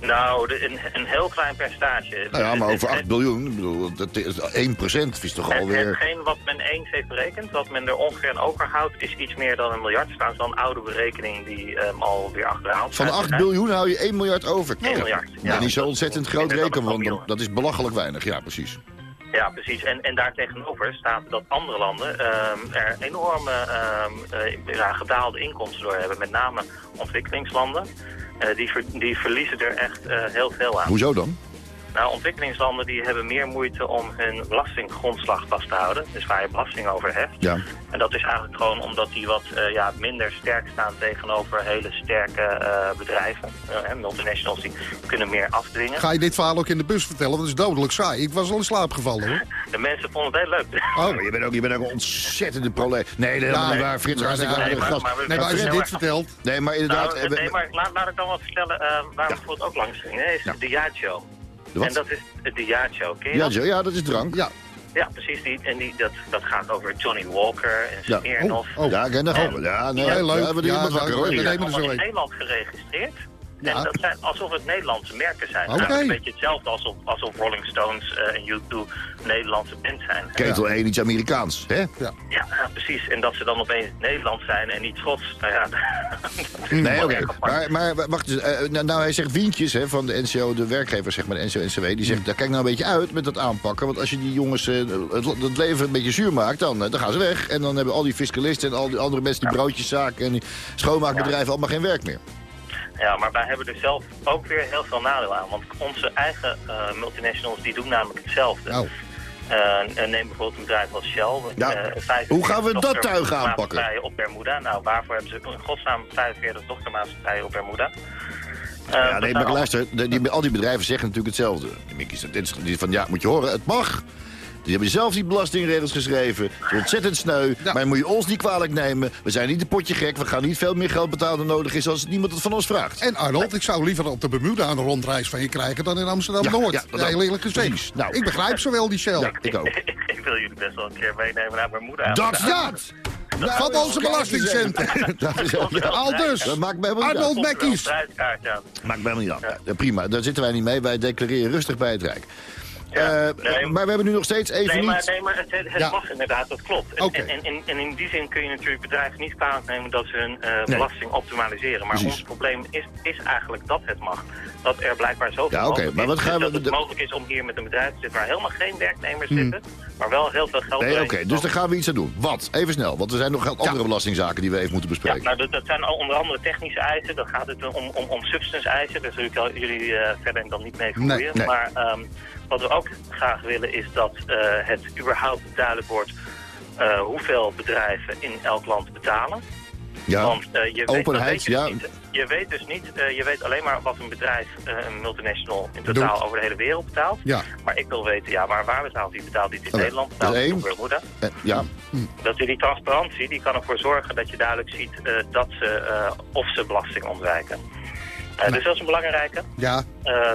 Nou, de, een, een heel klein percentage. Nou ja, maar over het- 8 biljoen, ik bedoel, dat is 1% is toch alweer... hetgeen wat men eens heeft berekend, wat men er ongeveer aan overhoudt, is iets meer dan een miljard. Wel een oude berekening die um, alweer achterhaald Van de 8 biljoen hou je 1 miljard over. 1 miljard, Ja, ja. niet zo ontzettend groot dan rekenen, want dat is belachelijk weinig. Ja, precies. Ja, precies. En, en daartegenover staat dat andere landen ehm, er enorme ehm, eh, gedaalde inkomsten door hebben. Met name ontwikkelingslanden. Eh, die, ver- die verliezen er echt eh, heel veel aan. Hoezo dan? Nou, ontwikkelingslanden die hebben meer moeite om hun belastinggrondslag vast te houden. Dus waar je belasting over heft. Ja. En dat is eigenlijk gewoon omdat die wat eh, ja, minder sterk staan tegenover hele sterke eh, bedrijven. Eh, multinationals die kunnen meer afdwingen. Ga je dit verhaal ook in de bus vertellen? Want het is dodelijk saai. Ik was al in slaap gevallen, hoor. De mensen vonden het heel leuk. Oh, Maar je bent ook, je bent ook een ontzettende probleem. Nee, dat is helemaal Ja, niet waar. Frits, ja, hartstikke ja, maar- nee, maar als je Ja, dit vertelt... Nee, maar inderdaad... Nou, eh, nee, maar laat, laat ik dan wat vertellen eh, waar we bijvoorbeeld ook langs gingen. is Ja. de Jaarshow. De wat? En dat is de Jaarshow. Ken je ja, dat? ja, is drank. Ja, Ja, precies. Die, en die, dat, dat gaat over Johnny Walker en Ja. Smirnoff. Oh, oh. Ja, ik ken dat ook. Ja, nee, Heel leuk. Ja, we doen Ja, iemand ja, wakker, ja, hoor. we nemen er zo in. Nederland geregistreerd. Ja. En dat zijn alsof het Nederlandse merken zijn. Het is een beetje hetzelfde alsof, alsof Rolling Stones eh, en U2 Nederlandse band zijn. Ketel 1 iets Amerikaans, hè? Ja. Ja, ja, precies. En dat ze dan opeens Nederlands zijn en niet trots. Nou ja, dat Nee, oké. Maar, maar wacht eens. eh, nou, nou, hij zegt Wientjes hè, van de NCO, de werkgever, zeg maar, de NCO-NCW. Die zegt, daar kijk nou een beetje uit met dat aanpakken. Want als je die jongens eh, het, het leven een beetje zuur maakt, dan, eh, dan gaan ze weg. En dan hebben al die fiscalisten en al die andere mensen die broodjeszaken en die schoonmaakbedrijven allemaal geen werk meer. Ja, maar wij hebben er zelf ook weer heel veel nadeel aan. Want onze eigen eh, multinationals die doen namelijk hetzelfde. Eh, neem bijvoorbeeld een bedrijf als Shell. Ja, eh, 45 hoe gaan we dat tuig aanpakken? op Bermuda. Nou, waarvoor hebben ze in godsnaam 45 dochtermaatschappijen op Bermuda? Ja, nee, maar luister, die, al die bedrijven zeggen natuurlijk hetzelfde. Die van, ja, moet je horen, het mag. Die hebben zelf die belastingregels geschreven. Het is ontzettend sneu. Ja. Maar moet je ons niet kwalijk nemen. We zijn niet een potje gek. We gaan niet veel meer geld betalen dan nodig is als niemand het van ons vraagt. En Arnold, ik zou liever op de Bermuda een rondreis van je krijgen dan in Amsterdam-Noord. Ja, ja, eerlijk gezegd. Nou. Ik begrijp zo wel die Shell. Ja, ik ook. ik wil jullie best wel een keer meenemen naar Bermuda. Dat Ja, van onze belastingcenten. Dat is ook, ja. Al dus. Dat maakt mij helemaal niet Arnold ja. Maakt mij helemaal niet. Ja, prima, daar zitten wij niet mee. Wij declareren rustig bij het Rijk. Ja, Eh, nee. maar we hebben nu nog steeds even Nee, maar, niet... nee, maar het, het Ja. mag inderdaad, dat klopt. En, en, en, en in die zin kun je natuurlijk bedrijven niet kwalijk nemen dat ze hun eh, belasting optimaliseren. Maar Precies. ons probleem is, is eigenlijk dat het mag. Dat er blijkbaar zoveel Ja, oké, mogelijk maar wat gaan we- dat het mogelijk is om hier met een bedrijf te zitten waar helemaal geen werknemers zitten, maar wel heel veel geld. Nee, oké, dus daar gaan we iets aan doen. Wat? Even snel, want er zijn nog andere belastingzaken die we even moeten Ja, bespreken. nou, dat, dat zijn al onder andere technische eisen. Dan gaat het om, om, om substance eisen. Daar zul ik al- jullie eh, verder dan niet mee vermoeien. nee. Maar ehm, wat we ook graag willen is dat eh, het überhaupt duidelijk wordt eh, hoeveel bedrijven in elk land betalen. Ja, Want eh, je, Openheid, weet je, dus ja. niet, je weet dus niet, eh, je weet alleen maar wat een bedrijf, eh, een multinational, in totaal over de hele wereld betaalt. Ja. Maar ik wil weten, ja, waar, waar betaalt die? Betaalt die in Nederland? Betaalt die op Bermuda? Eh, ja, Dat die transparantie, die kan ervoor zorgen dat je duidelijk ziet dat ze, of ze belasting ontwijken. Dus dat is een belangrijke. Ja,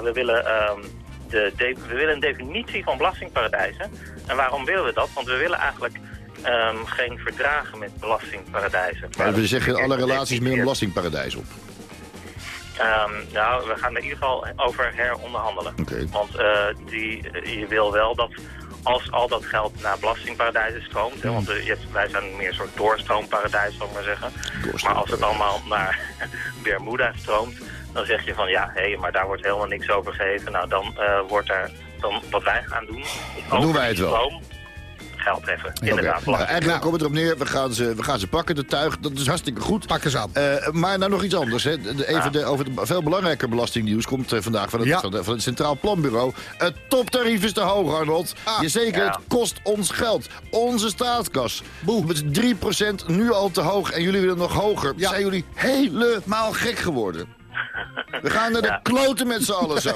we, willen, ehm, de de- we willen een definitie van belastingparadijzen. En waarom willen we dat? Want we willen eigenlijk ehm, geen verdragen met belastingparadijzen. maar we zeggen alle relaties met een belastingparadijs op. Ehm, nou, we gaan er in ieder geval over heronderhandelen. Want eh, die, je wil wel dat als al dat geld naar belastingparadijzen stroomt... hè, want eh, je hebt- wij zijn meer een soort doorstroomparadijs, zal ik maar zeggen. Maar als het allemaal naar Bermuda stroomt, dan zeg je van... ja, hé, maar daar wordt helemaal niks over gegeven. Nou, dan eh, wordt er... Dan, wat wij gaan doen... Dan doen wij het wel. stroom Geld treffen, Oké, inderdaad. nou, eigenlijk komt het erop neer, we gaan, ze, we gaan ze pakken, de tuig, dat is hartstikke goed. pak eens aan. Eh, maar nou nog iets anders. Hè. De- even de, over de veel belangrijker belastingnieuws komt eh, vandaag van het, Ja. van, de- van het Centraal Planbureau. Het toptarief is te hoog, Arnold. Ah. Jazeker, Ja. het kost ons geld. Onze staatskas. Het is 3% nu al te hoog en jullie willen nog hoger. Ja. Zijn jullie helemaal gek geworden? We gaan naar de Ja. kloten met z'n allen zo.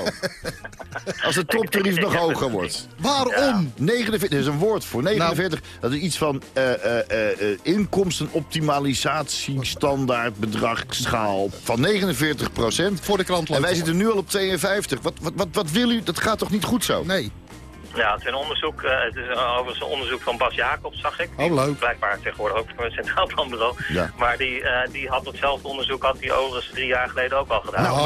Als het toptarief nog hoger wordt. Waarom? 49, er is een woord voor. 49, dat is iets van eh eh eh, eh, inkomstenoptimalisatiestandaard bedragsschaal van 49 procent. Voor de krant En wij zitten nu al op 52. Wat, wat, wat, wat wil u? Dat gaat toch niet goed zo? Nee. Ja, het is een onderzoek. eh, het is overigens een onderzoek van Bas Jacobs, zag ik. Oh, leuk. Blijkbaar tegenwoordig ook voor het Centraal Planbureau. Ja. Maar die, eh, die had hetzelfde onderzoek, had hij overigens drie jaar geleden ook al gedaan. Nou,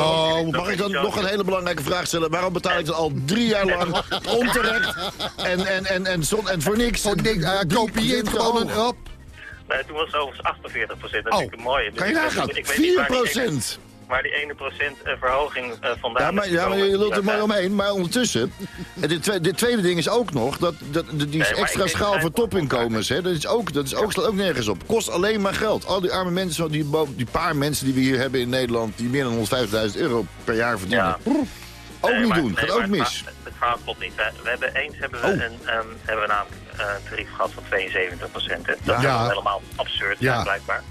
Oh, Mag ik dan nog een hele belangrijke vraag stellen? Waarom betaal ik dan al drie jaar lang onterecht en, en, en, en, zon, en voor niks? Zo'n ding, hij 3% kopieert te gewoon een... Op. Nee, toen was het overigens 48 procent. Dat is Oh, natuurlijk een mooie. Dus Kan je ik- nagaan? ik weet niet 4 waar die ene- procent. Waar die ene procent eh, verhoging eh, vandaan Ja, maar, ja, maar je lult er mooi eh, omheen. Maar ondertussen, en dit, tweede, dit tweede ding is ook nog... dat, dat die Nee, maar extra schaal voor topinkomens... Hè, dat, is ook, dat is ook, slaat ook nergens op. Kost alleen maar geld. Al die arme mensen, die, die paar mensen die we hier hebben in Nederland... die meer dan 150.000 euro per jaar verdienen. Ja. Ook Nee, niet maar- doen, nee, gaat maar ook het mis. Het verhaal klopt niet. We, we hebben eens hebben we, Oh. een, ehm, hebben we namelijk eh, een tarief gehad van 72 procent. Dat Ja. is helemaal absurd, ja. blijkbaar.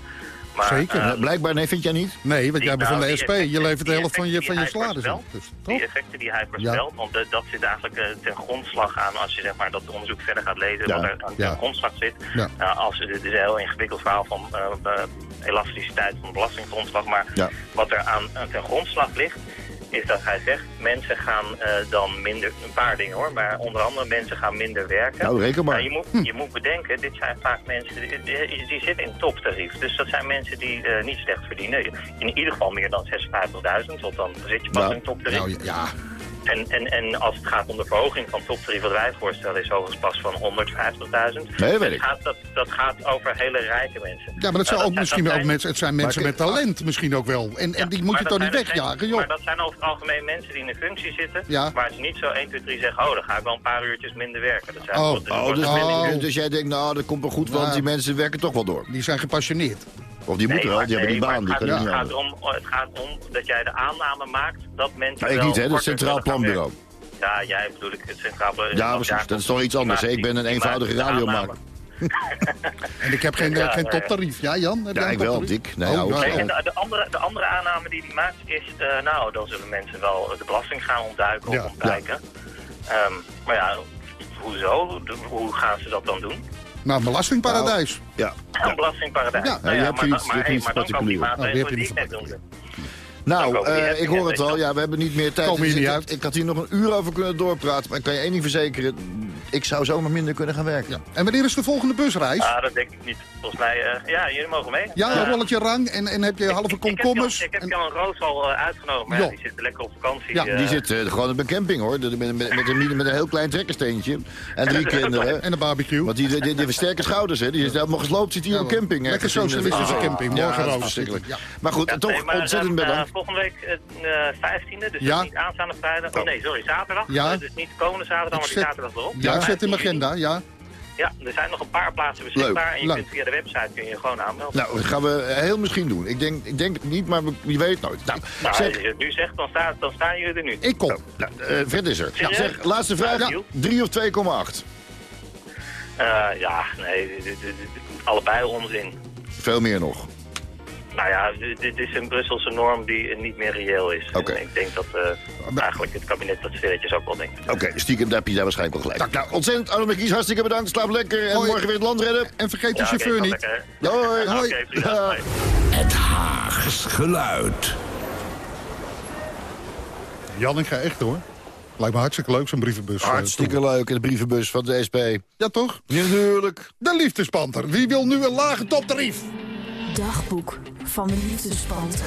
Maar, Zeker. Ja, blijkbaar, nee, vind jij niet? Nee, want jij bent van nou, de SP. Je levert de helft van je, van je salaris voorspelt, Dus, Die effecten die hij voorspelt, want eh, dat zit eigenlijk eh, ten grondslag aan als je zeg maar, dat onderzoek verder gaat lezen, Ja, wat er aan ja. ten grondslag zit. Ja. Nou, als, dit is een heel ingewikkeld verhaal van eh, eh, elasticiteit van belastinggrondslag, maar Ja. wat er aan, aan ten grondslag ligt, is dat hij zegt, mensen gaan uh, dan minder, een paar dingen hoor, maar onder andere mensen gaan minder werken. Nou, reken maar. je, moet, je moet bedenken, dit zijn vaak mensen, die, die, die zitten in toptarief. Dus dat zijn mensen die uh, niet slecht verdienen. In ieder geval meer dan 56.000, want dan zit je pas nou, in toptarief. Nou, ja. En, en, en als het gaat om de verhoging van toptarief wat wij voorstellen is overigens pas van 150.000. Nee, weet ik. Gaat, dat, dat gaat over hele rijke mensen. Ja, maar dat zijn Uh, ook misschien dat wel zijn- mensen, het zijn mensen met talent misschien ook wel. En, en die moet je toch niet zijn dus wegjagen, joh. Maar dat zijn over het algemeen mensen die in een functie zitten... Ja. waar ze niet zo 1, 2, 3 zeggen... oh, dan ga ik wel een paar uurtjes minder werken. Dat zijn Oh. bijvoorbeeld- Oh, dus, Oh. dus jij denkt, nou, dat komt wel goed, want die mensen werken toch wel door. Die zijn gepassioneerd. Of die moeten wel, die hebben die nee, baan, die het gaat, het, om, het gaat om dat jij de aanname maakt dat mensen Maar ik wel niet, hè, dat korter Centraal Planbureau. Ja, jij bedoel ik, het Centraal Planbureau. Ja, precies, dat is toch iets anders, hè? Ik ben een eenvoudige radiomaker. En ik heb geen, Ja, geen ja, toptarief. Ja, Jan? Heb Ja, ik wel? Dick. Nee, Oh, ook. nou, Nee, en de, de andere, de andere aanname die hij maakt is, eh, nou, dan zullen mensen wel de belasting gaan ontduiken Ja, of ontwijken. Ehm, maar ja, hoezo? De- hoe gaan ze dat dan doen? Nou, belastingparadijs. Ja. Een belastingparadijs. Ja. Nou Ja, je hebt maar, hier iets- maar, je hey, maar dan die. Oh, die ik net noemde. Nou, eh, ik hoor het al. Ja, we hebben niet meer tijd. Hier niet uit. ik had hier nog een uur over kunnen doorpraten. Maar ik kan je één ding verzekeren. Ik zou zomaar minder kunnen gaan werken. Ja. En wanneer is de volgende busreis? Ah, dat denk ik niet. Volgens mij, eh, ja, jullie mogen mee. Ja, een rolletje rang en, en heb je halve ik heb Jan- komkommers. Ik heb en- Jan Roos al eh, ja, Jo. die zit lekker op vakantie. Ja, eh, Die zit eh, gewoon op een camping hoor. Met, met, met, een, met een heel klein trekkersteentje. En drie kinderen. en een barbecue. Want die, die, die heeft sterke schouders, hè. Die is helemaal gesloopt, zit hier Ja, op een camping. lekker socialistische ah, camping. Morgen roos. Maar goed, Ja, toch nee, maar, ontzettend bedankt. volgende week, eh, eh, 15e, dus niet aanstaande vrijdag. Oh, nee, sorry, zaterdag. Ja. Dus niet komende zaterdag, maar die zaterdag erop. Ja, ik zet in 15 mijn agenda, ja. Ja, er zijn nog een paar plaatsen beschikbaar. En je leuk. kunt via de website kun je gewoon aanmelden. Nou, dat gaan we heel misschien doen. Ik denk, ik denk het niet, maar wie weet het nooit. Nou, Nou, zeg, als je het nu zegt, dan, staat, dan staan jullie er nu. Ik kom. nou, eh, Fred is er. Zeg, laatste vraag. Ja. 3 of 2,8? Eh, ja, nee, allebei onzin. Veel meer nog. Nou ja, dit, is een Brusselse norm die niet meer reëel is. Oké. En ik denk dat eh, eigenlijk het kabinet dat stilletjes ook wel denkt. Oké, stiekem daar heb je daar waarschijnlijk wel gelijk. Nou, ontzettend, Arno Kies, hartstikke bedankt. Slaap lekker en Hoi. morgen weer het land redden. En vergeet de Ja, chauffeur niet. Hoi. Oké, Hoi. Ja. Het Haags geluid. Jan, ik ga echt hoor. Lijkt me hartstikke leuk, zo'n brievenbus. eh, Hartstikke toe. leuk, in de brievenbus van de SP. Ja, toch? Natuurlijk. De liefdespanter. Wie wil nu een lage toptarief? Dagboek van de liefdespanter.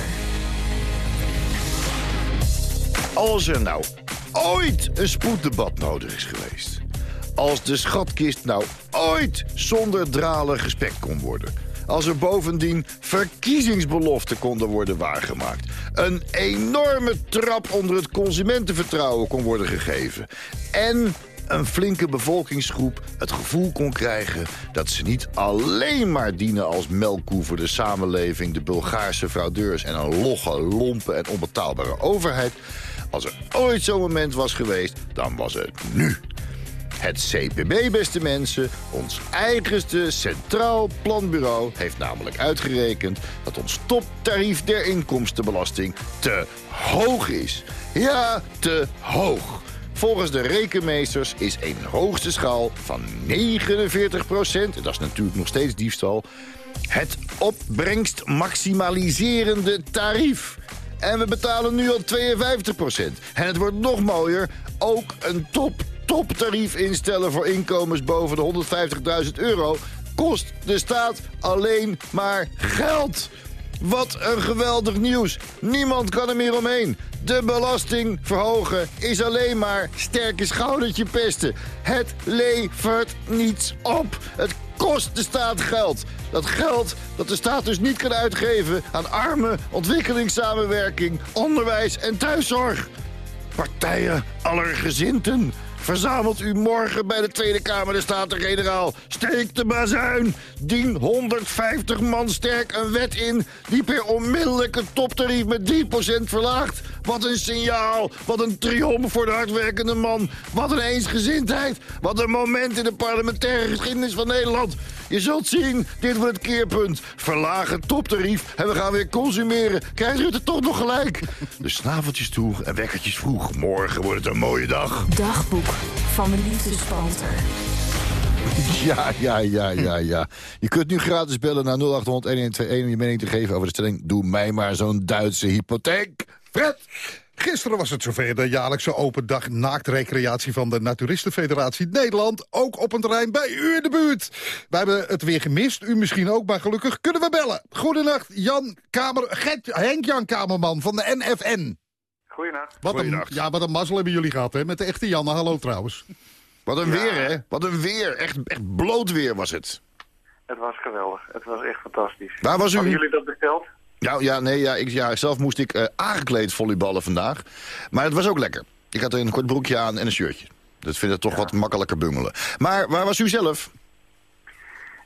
Als er nou ooit een spoeddebat nodig is geweest... als de schatkist nou ooit zonder dralen gespekt kon worden... als er bovendien verkiezingsbeloften konden worden waargemaakt... een enorme trap onder het consumentenvertrouwen kon worden gegeven... en een flinke bevolkingsgroep het gevoel kon krijgen... dat ze niet alleen maar dienen als melkkoe voor de samenleving... de Bulgaarse fraudeurs en een logge, lompe en onbetaalbare overheid... als er ooit zo'n moment was geweest, dan was het nu. Het CPB, beste mensen, ons eigenste Centraal Planbureau... heeft namelijk uitgerekend dat ons toptarief der inkomstenbelasting te hoog is. Ja, te hoog. Volgens de rekenmeesters is een hoogste schaal van 49 procent... dat is natuurlijk nog steeds diefstal... het opbrengst maximaliserende tarief... En we betalen nu al 52 procent. En het wordt nog mooier. Ook een top, toptarief instellen voor inkomens boven de 150.000 euro... kost de staat alleen maar geld. Wat een geweldig nieuws. Niemand kan er meer omheen. De belasting verhogen is alleen maar sterke schoudertje pesten. Het levert niets op. Het kost de staat geld. Dat geld dat de staat dus niet kan uitgeven aan armen, ontwikkelingssamenwerking, onderwijs en thuiszorg. Partijen aller gezinten. Verzamelt u morgen bij de Tweede Kamer de Staten-Generaal. Steek de bazuin. Dien 150 man sterk een wet in... die per onmiddellijk het toptarief met 3% verlaagt. Wat een signaal. Wat een triomf voor de hardwerkende man. Wat een eensgezindheid. Wat een moment in de parlementaire geschiedenis van Nederland. Je zult zien, dit wordt het keerpunt. Verlaag het toptarief en we gaan weer consumeren. Krijgt Rutte toch nog gelijk? Dus snaveltjes toe en wekkertjes vroeg. Morgen wordt het een mooie dag. Dagboek van de liefdespanter. Ja, ja, ja, ja, ja. Je kunt nu gratis bellen naar 0800 1121 om je mening te geven over de stelling... Doe mij maar zo'n Duitse hypotheek. Fred! Gisteren was het zover de jaarlijkse open dag naaktrecreatie van de Naturistenfederatie Nederland. Ook op een terrein bij u in de buurt. Wij hebben het weer gemist, u misschien ook, maar gelukkig kunnen we bellen. Goedenacht, Jan Kamer, Henk-Jan Kamerman van de NFN. Goedenacht. Wat een, ja, wat een mazzel hebben jullie gehad, hè? Met de echte Janne. Hallo trouwens. Wat een weer, hè? Wat een weer. Echt, echt bloot weer was het. Het was geweldig. Het was echt fantastisch. Waar was u? Hebben jullie dat besteld? Nou ja, nee, ja, ik, ja, zelf moest ik uh, aangekleed volleyballen vandaag. Maar het was ook lekker. Ik had een kort broekje aan en een shirtje. Dat vind ik toch wat makkelijker bungelen. Maar waar was u zelf?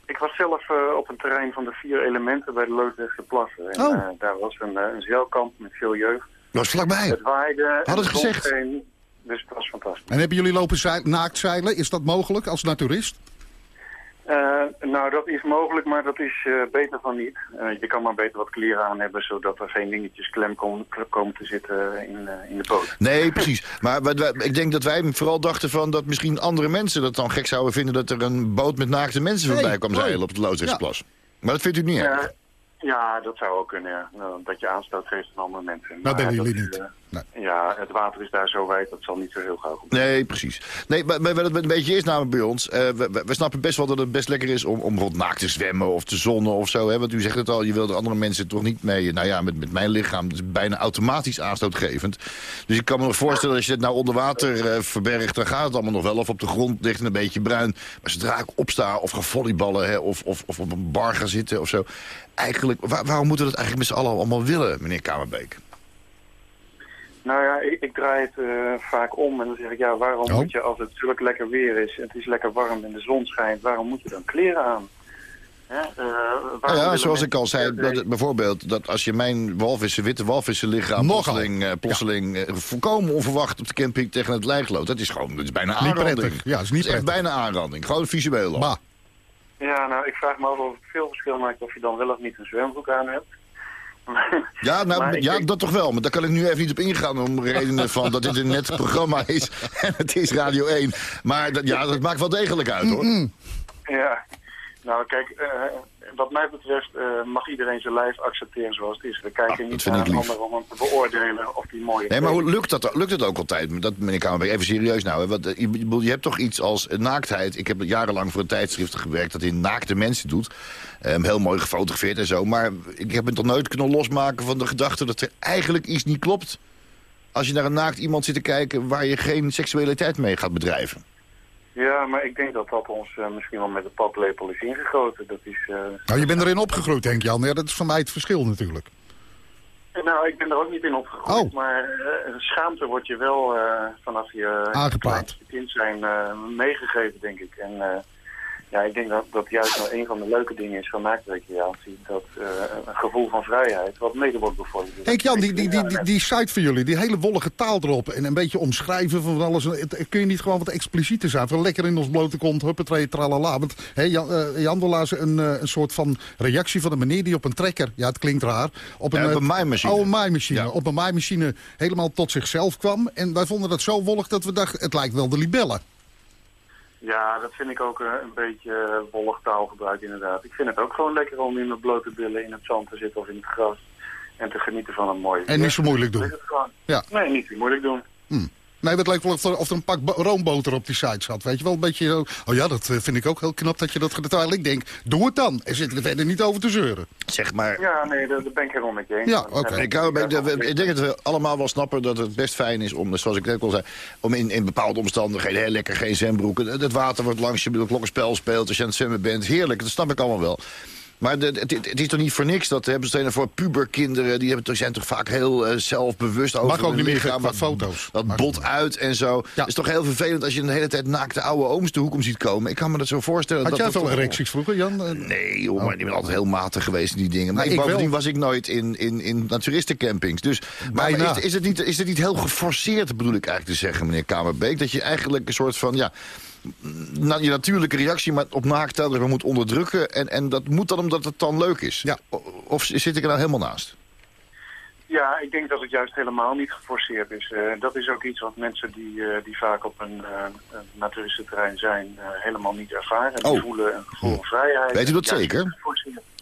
Ik was zelf uh, op een terrein van de vier elementen bij de Loodwegse Plassen. En, oh. uh, daar was een, een zeilkamp met veel jeugd. Dat was vlakbij. Het waaide. Had het gezegd. Heen, dus het was fantastisch. En hebben jullie lopen naakt zeilen? Is dat mogelijk als naturist? Uh, nou, dat is mogelijk, maar dat is uh, beter van niet. Uh, je kan maar beter wat kleren aan hebben, zodat er geen dingetjes klem komen, komen te zitten in, in de boot. Nee, precies. Maar wij, ik denk dat wij vooral dachten van dat misschien andere mensen dat dan gek zouden vinden... dat er een boot met naakte mensen voorbij kwam zeilen op de Loodrechtsplas. Ja. Maar dat vindt u niet Ja, erg? ja, dat zou ook kunnen, ja. Nou, dat je aanstoot geeft aan andere mensen. Nou, Maar dat jullie niet. Ja, het water is daar zo wijd, dat zal niet zo heel gauw gebeuren. Nee, precies. Nee, maar, maar wat het een beetje is namelijk bij ons... eh, we, snappen best wel dat het best lekker is om, om bijvoorbeeld naakt te zwemmen of te zonnen of zo. Hè? Want u zegt het al, je wil er andere mensen toch niet mee... Nou ja, met, met mijn lichaam, het is bijna automatisch aanstootgevend. Dus ik kan me nog voorstellen, als je het nou onder water eh, verbergt... dan gaat het allemaal nog wel. Of op de grond ligt een beetje bruin. Maar zodra ik opsta of ga volleyballen hè, of, of, of op een bar ga zitten of zo... Eigenlijk, waar- waarom moeten we dat eigenlijk met z'n allen allemaal willen, meneer Kamerbeek? Nou ja, ik, ik draai het eh, vaak om en dan zeg ik, ja, waarom Oh. moet je, als het zulk lekker weer is, en het is lekker warm en de zon schijnt, waarom moet je dan kleren aan? Hè? eh, Nou ja, zoals ik al zei, dat bijvoorbeeld... dat als je mijn walvissen, witte walvissen lichaam... Plotseling, eh, plotseling volkomen onverwacht op de camping tegen het lijf loopt... dat is gewoon dat is bijna Niet aanranding. prettig. Ja, dat is niet echt prettig. bijna aanranding. Gewoon visueel al. Ja, nou, ik vraag me af of het veel verschil maakt of je dan wel of niet een zwembroek aan hebt. Ja, nou, Maar ja denk- dat toch wel. Maar daar kan ik nu even niet op ingaan... om redenen van dat dit een net programma is... en het is Radio 1. Maar dat, ja, dat maakt wel degelijk uit, hoor. Ja, nou kijk, eh, wat mij betreft eh, mag iedereen zijn lijf accepteren zoals het is. We kijken Ah, dat niet naar een ander om hem te beoordelen of die mooi is. Nee, maar hoe lukt dat? Lukt het ook altijd? Dat, meneer Kamerbeek, even serieus nou. Hè? Want, eh, je, je hebt toch iets als naaktheid. Ik heb jarenlang voor een tijdschrift gewerkt dat in naakte mensen doet. Ehm, heel mooi gefotografeerd en zo. Maar ik heb me toch nooit kunnen losmaken van de gedachte dat er eigenlijk iets niet klopt. Als je naar een naakt iemand zit te kijken waar je geen seksualiteit mee gaat bedrijven. Ja, maar ik denk dat dat ons eh, misschien wel met de paplepel is ingegoten. Dat is... eh, nou, je bent erin opgegroeid, Henk Jan. Ja, dat is voor mij het verschil natuurlijk. Nou, ik ben er ook niet in opgegroeid, Oh. maar eh, schaamte wordt je wel eh, vanaf je kind zijn eh, meegegeven, denk ik. En eh, ja, ik denk dat dat juist nou een van de leuke dingen is van naaktrecreatie. Dat eh, een gevoel van vrijheid, wat mede wordt bevorderd. Henk Jan, die, die, die, die, die site van jullie, die hele wollige taal erop... en een beetje omschrijven van alles. Kun je niet gewoon wat explicieter zijn? Van lekker in ons blote kont, huppatee, tralala. Want hè, Jan, eh, Jan een, eh, een soort van reactie van een meneer die op een trekker... ja, het klinkt raar... op Ja, op een maaimachine. Oh, een maaimachine. Ja. Op een maaimachine helemaal tot zichzelf kwam. En wij vonden dat zo wollig dat we dachten, het lijkt wel de libellen. Ja, dat vind ik ook eh, een beetje uh, wollig taalgebruik inderdaad. Ik vind het ook gewoon lekker om in mijn blote billen in het zand te zitten of in het gras. En te genieten van een mooi En niet zo moeilijk doen. Ja. Nee, niet zo moeilijk doen. Nee, het leek wel of er, of er een pak bo- roomboter op die site zat. Weet je wel, een beetje... zo, Oh ja, dat eh, vind ik ook heel knap dat je dat gedaan Terwijl ik denk, doe het dan. Er zitten er verder niet over te zeuren. Zeg maar... Ja, nee, daar, ben ik helemaal met je eens. Ja, oké. Ik, hou- ik, ik- ik denk dat we allemaal wel snappen dat het best fijn is om, zoals ik net al zei, om in, in bepaalde omstandigheden, heel lekker geen zwembroeken. Het het water wordt langs je, het klokkenspel speelt als je aan het zwemmen bent. Heerlijk, dat snap ik allemaal wel. Maar de, het, het is toch niet voor niks dat hebben ze voor puberkinderen. Die hebben, toch- zijn toch vaak heel eh, zelfbewust over Mag ook niet meer Dat- foto's. Dat Mag bot uit en zo. Ja. Het is toch heel vervelend als je de hele tijd naakte oude ooms de hoek om ziet komen. Ik kan me dat zo voorstellen. Had dat jij dat toch- erecties vroeger, Jan? Eh, Nee, joh, maar die ben altijd heel matig geweest in die dingen. Maar ik bovendien wel. was ik nooit in, in, in naturistencampings. Dus, maar is, is, het niet, is het niet heel geforceerd, bedoel ik eigenlijk te zeggen, meneer Kamerbeek? Dat je eigenlijk een soort van, ja, na, je natuurlijke reactie maar op naaktheid maar moet onderdrukken. En, en dat moet dan omdat het dan leuk is. Ja. O- Of zit ik er nou helemaal naast? Ja, ik denk dat het juist helemaal niet geforceerd is. Eh, dat is ook iets wat mensen die, eh, die vaak op een, uh, een naturistenterrein zijn eh, helemaal niet ervaren. Die Oh. voelen een gevoel van vrijheid. Weet u dat zeker?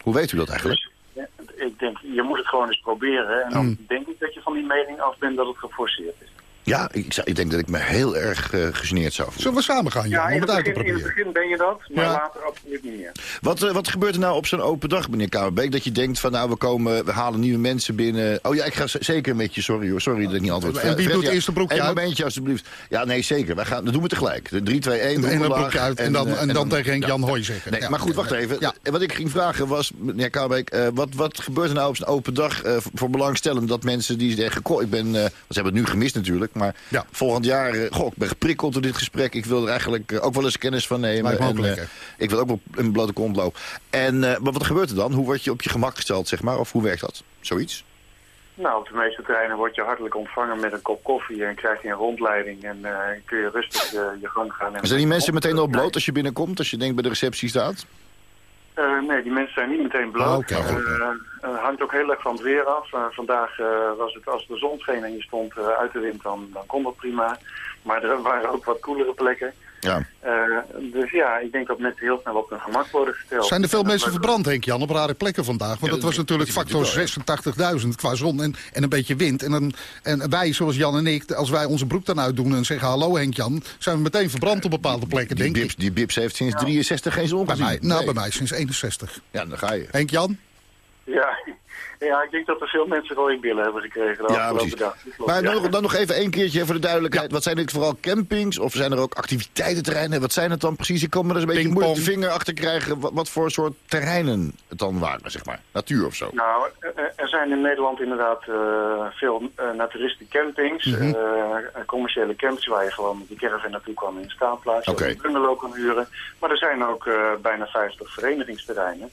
Hoe weet u dat eigenlijk? Dus, ja, ik denk, je moet het gewoon eens proberen. En dan denk ik dat je van die mening af ben dat het geforceerd is. Ja, ik, zou- ik denk dat ik me heel erg eh gegeneerd zou voelen. Zullen we samen gaan, Jan, Ja, om in het uit te begin, in het proberen? begin ben je dat, maar Ja. later absoluut niet meer. Wat, eh, wat gebeurt er nou op zo'n open dag, meneer Kamerbeek? Dat je denkt van, nou, we, komen, we halen nieuwe mensen binnen. Oh ja, ik ga zeker met je, sorry hoor, sorry dat ik niet antwoord. En wie Fred, doet ja, eerst een broekje Een uit? momentje, alsjeblieft. Ja, nee, zeker. Wij gaan, dat doen we tegelijk. De 3, 2, 1, En een omlaag broekje uit en dan, eh, en dan tegen Henk Jan Hoy zeggen. Nee, Ja. maar goed, wacht even. Ja. En Wat ik ging vragen was, meneer Kamerbeek, wat, wat gebeurt er nou op zo'n open dag voor- belangstellend dat mensen die zeggen, ik ben, ze hebben het nu gemist natuurlijk, maar Ja. volgend jaar, eh, goh, ik ben geprikkeld door dit gesprek, ik wil er eigenlijk eh, ook wel eens kennis van nemen. En, eh, ik wil ook wel in mijn blote kont lopen. En eh, maar wat gebeurt er dan? Hoe word je op je gemak gesteld, zeg maar? Of hoe werkt dat? Zoiets? Nou, op de meeste terreinen word je hartelijk ontvangen met een kop koffie en krijg je een rondleiding en eh, kun je rustig je, je gang gaan. En Zijn die mensen meteen al bloot als je binnenkomt, als je denkt bij de receptie staat? Eh, nee, die mensen zijn niet meteen bloot. Ah, oké. Eh, Het hangt ook heel erg van het weer af. Eh, vandaag eh, was het als de zon scheen en je stond eh, uit de wind, dan, dan kon dat prima. Maar er waren ook wat koelere plekken. Ja. Eh, dus ja, ik denk dat mensen heel snel op hun gemak worden gesteld. Zijn er veel En, mensen verbrand, Henk Jan, op rare plekken vandaag? Want Ja, dat was natuurlijk factor is wel, 86.000 qua zon en, en een beetje wind. En, dan, en wij, zoals Jan en ik, als wij onze broek dan uitdoen en zeggen hallo Henk Jan... zijn we meteen verbrand op bepaalde plekken, Die denk Bips, ik. die Bips heeft sinds 63 geen zon Bij gezien. mij, nou, Nee. bij mij sinds 61. Ja, dan ga je. Henk Jan? Ja, ja, ik denk dat er veel mensen rode billen hebben gekregen de Ja, afgelopen precies. dag. Maar ja. dan, dan nog even één keertje voor de duidelijkheid. Wat zijn dit vooral campings of zijn er ook activiteitenterreinen? Wat zijn het dan precies? Ik kan me er eens een beetje moeilijk de vinger achter krijgen... Wat, wat voor soort terreinen het dan waren, zeg maar. Natuur of zo. Nou, eh, er zijn in Nederland inderdaad eh, veel uh, naturistische campings, Mhm. eh, commerciële camps waar je gewoon met die caravan naartoe kan in een staanplaats, Oké. of een bungalow kan huren. Maar er zijn ook eh, bijna 50 verenigingsterreinen.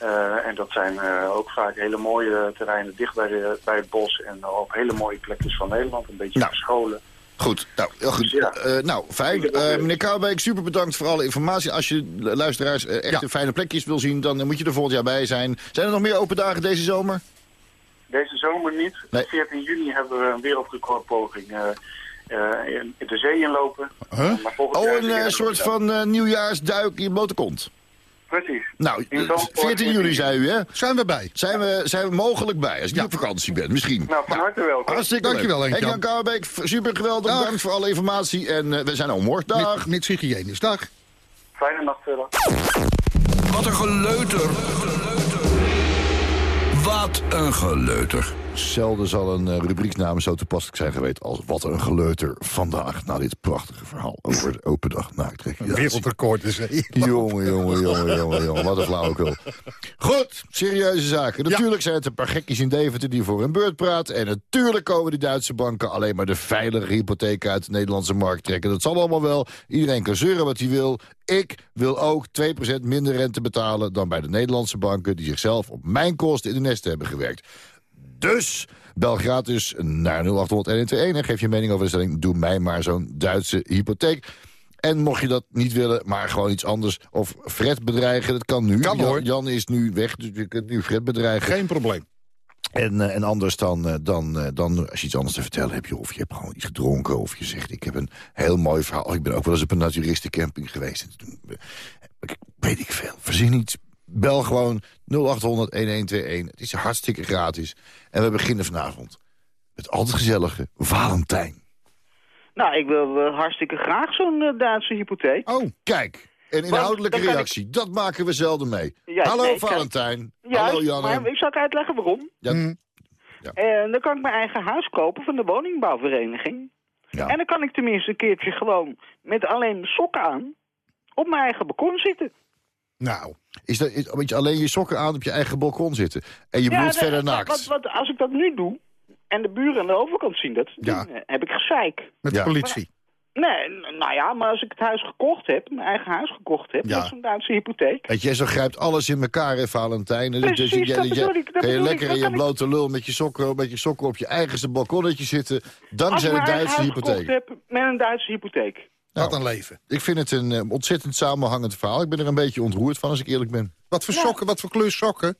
Eh, en dat zijn eh, ook vaak hele mooie terreinen dicht bij, de, bij het bos en op hele mooie plekjes van Nederland, een beetje Nou. verscholen. Goed, nou, heel goed. Ja. Eh, nou, fijn. Eh, meneer Kouwbeek, super bedankt voor alle informatie. Als je luisteraars echt Ja. een fijne plekjes wil zien... dan moet je er volgend jaar bij zijn. Zijn er nog meer open dagen deze zomer? Deze zomer niet. Nee. 14 juni hebben we een wereldrecordpoging eh, eh, in, de zee inlopen. Huh? Maar Oh, een soort van eh, nieuwjaarsduik in je blote kont. Precies. Nou, In eh, Zandvoort, 14 juli zei u, hè? Zijn we bij? Zijn we, zijn we mogelijk bij, als ik Ja. niet op vakantie ben, misschien. Nou, van harte welkom. Hartstikke Dankjewel, Kouwbeek, f- super geweldig. Dag. Bedankt voor alle informatie. En eh, we zijn al morgen. Dag. Met, met hygiënisch. Dag. Fijne nacht verder. Wat een geleuter. Wat een geleuter. Zelden zal een eh, rubrieksnaam zo toepasselijk zijn geweest als Wat een geleuter vandaag. Na dit prachtige verhaal over de open dag naaktrekking. Wereldrecord de zee. Jongen, jongen, jongen, jongen, jongen. Wat een flauwekul. Goed, serieuze zaken. Natuurlijk zijn het een paar gekkies in Deventer die voor hun beurt praten. En natuurlijk komen die Duitse banken alleen maar de veilige hypotheek uit de Nederlandse markt trekken. Dat zal allemaal wel. Iedereen kan zeuren wat hij wil. Ik wil ook 2% minder rente betalen dan bij de Nederlandse banken... die zichzelf op mijn kosten in de nesten hebben gewerkt. Dus bel gratis naar 0800 en geef je mening over de stelling... doe mij maar zo'n Duitse hypotheek. En mocht je dat niet willen, maar gewoon iets anders... of Fred bedreigen, dat kan nu. Kan, Jan, hoor. Jan is nu weg, dus je kunt nu Fred bedreigen. Geen probleem. En, eh, en anders dan, eh, dan, eh, dan, als je iets anders te vertellen hebt... Joh, of je hebt gewoon iets gedronken, of je zegt... ik heb een heel mooi verhaal. Oh, ik ben ook wel eens op een naturistencamping geweest. En toen, ik, weet ik veel, verzin iets. Bel gewoon 0800 1121. Het is hartstikke gratis. En we beginnen vanavond met altijd gezellige Valentijn. Nou, ik wil eh, hartstikke graag zo'n eh, Duitse hypotheek. Oh, Kijk, een inhoudelijke reactie. Dat maken we zelden mee. Ja, Hallo nee. Valentijn. Ja, Hallo Janne. maar ik zal ik uitleggen waarom. Ja, hm. En dan kan ik mijn eigen huis kopen van de woningbouwvereniging. ja. En dan kan ik tenminste een keertje gewoon met alleen sokken aan op mijn eigen balkon zitten. Nou. Is dat is, moet je alleen je sokken aan op je eigen balkon zitten? En je Ja, bloed verder naakt? Wat, wat, als ik dat nu doe en de buren aan de overkant zien dat, Ja. dan eh, heb ik gezeik. Met Ja. de politie. Nee, nou ja, maar als ik het huis gekocht heb, mijn eigen huis gekocht heb, Ja. met zo'n Duitse hypotheek. Weet je, zo grijpt alles in elkaar, hè, Valentijn. Dus- Precies, dus je- dat je- ik, dat kan je ik. lekker in je blote lul met je sokken, met je sokken op je eigenste balkonnetje zitten. Als Dankzij ik de mijn eigen Duitse huis gekocht hypotheek. heb met een Duitse hypotheek. Wat een leven. Ik vind het een eh, ontzettend samenhangend verhaal. Ik ben er een beetje ontroerd van, als ik eerlijk ben. Wat voor Ja. sokken, wat voor kleur sokken?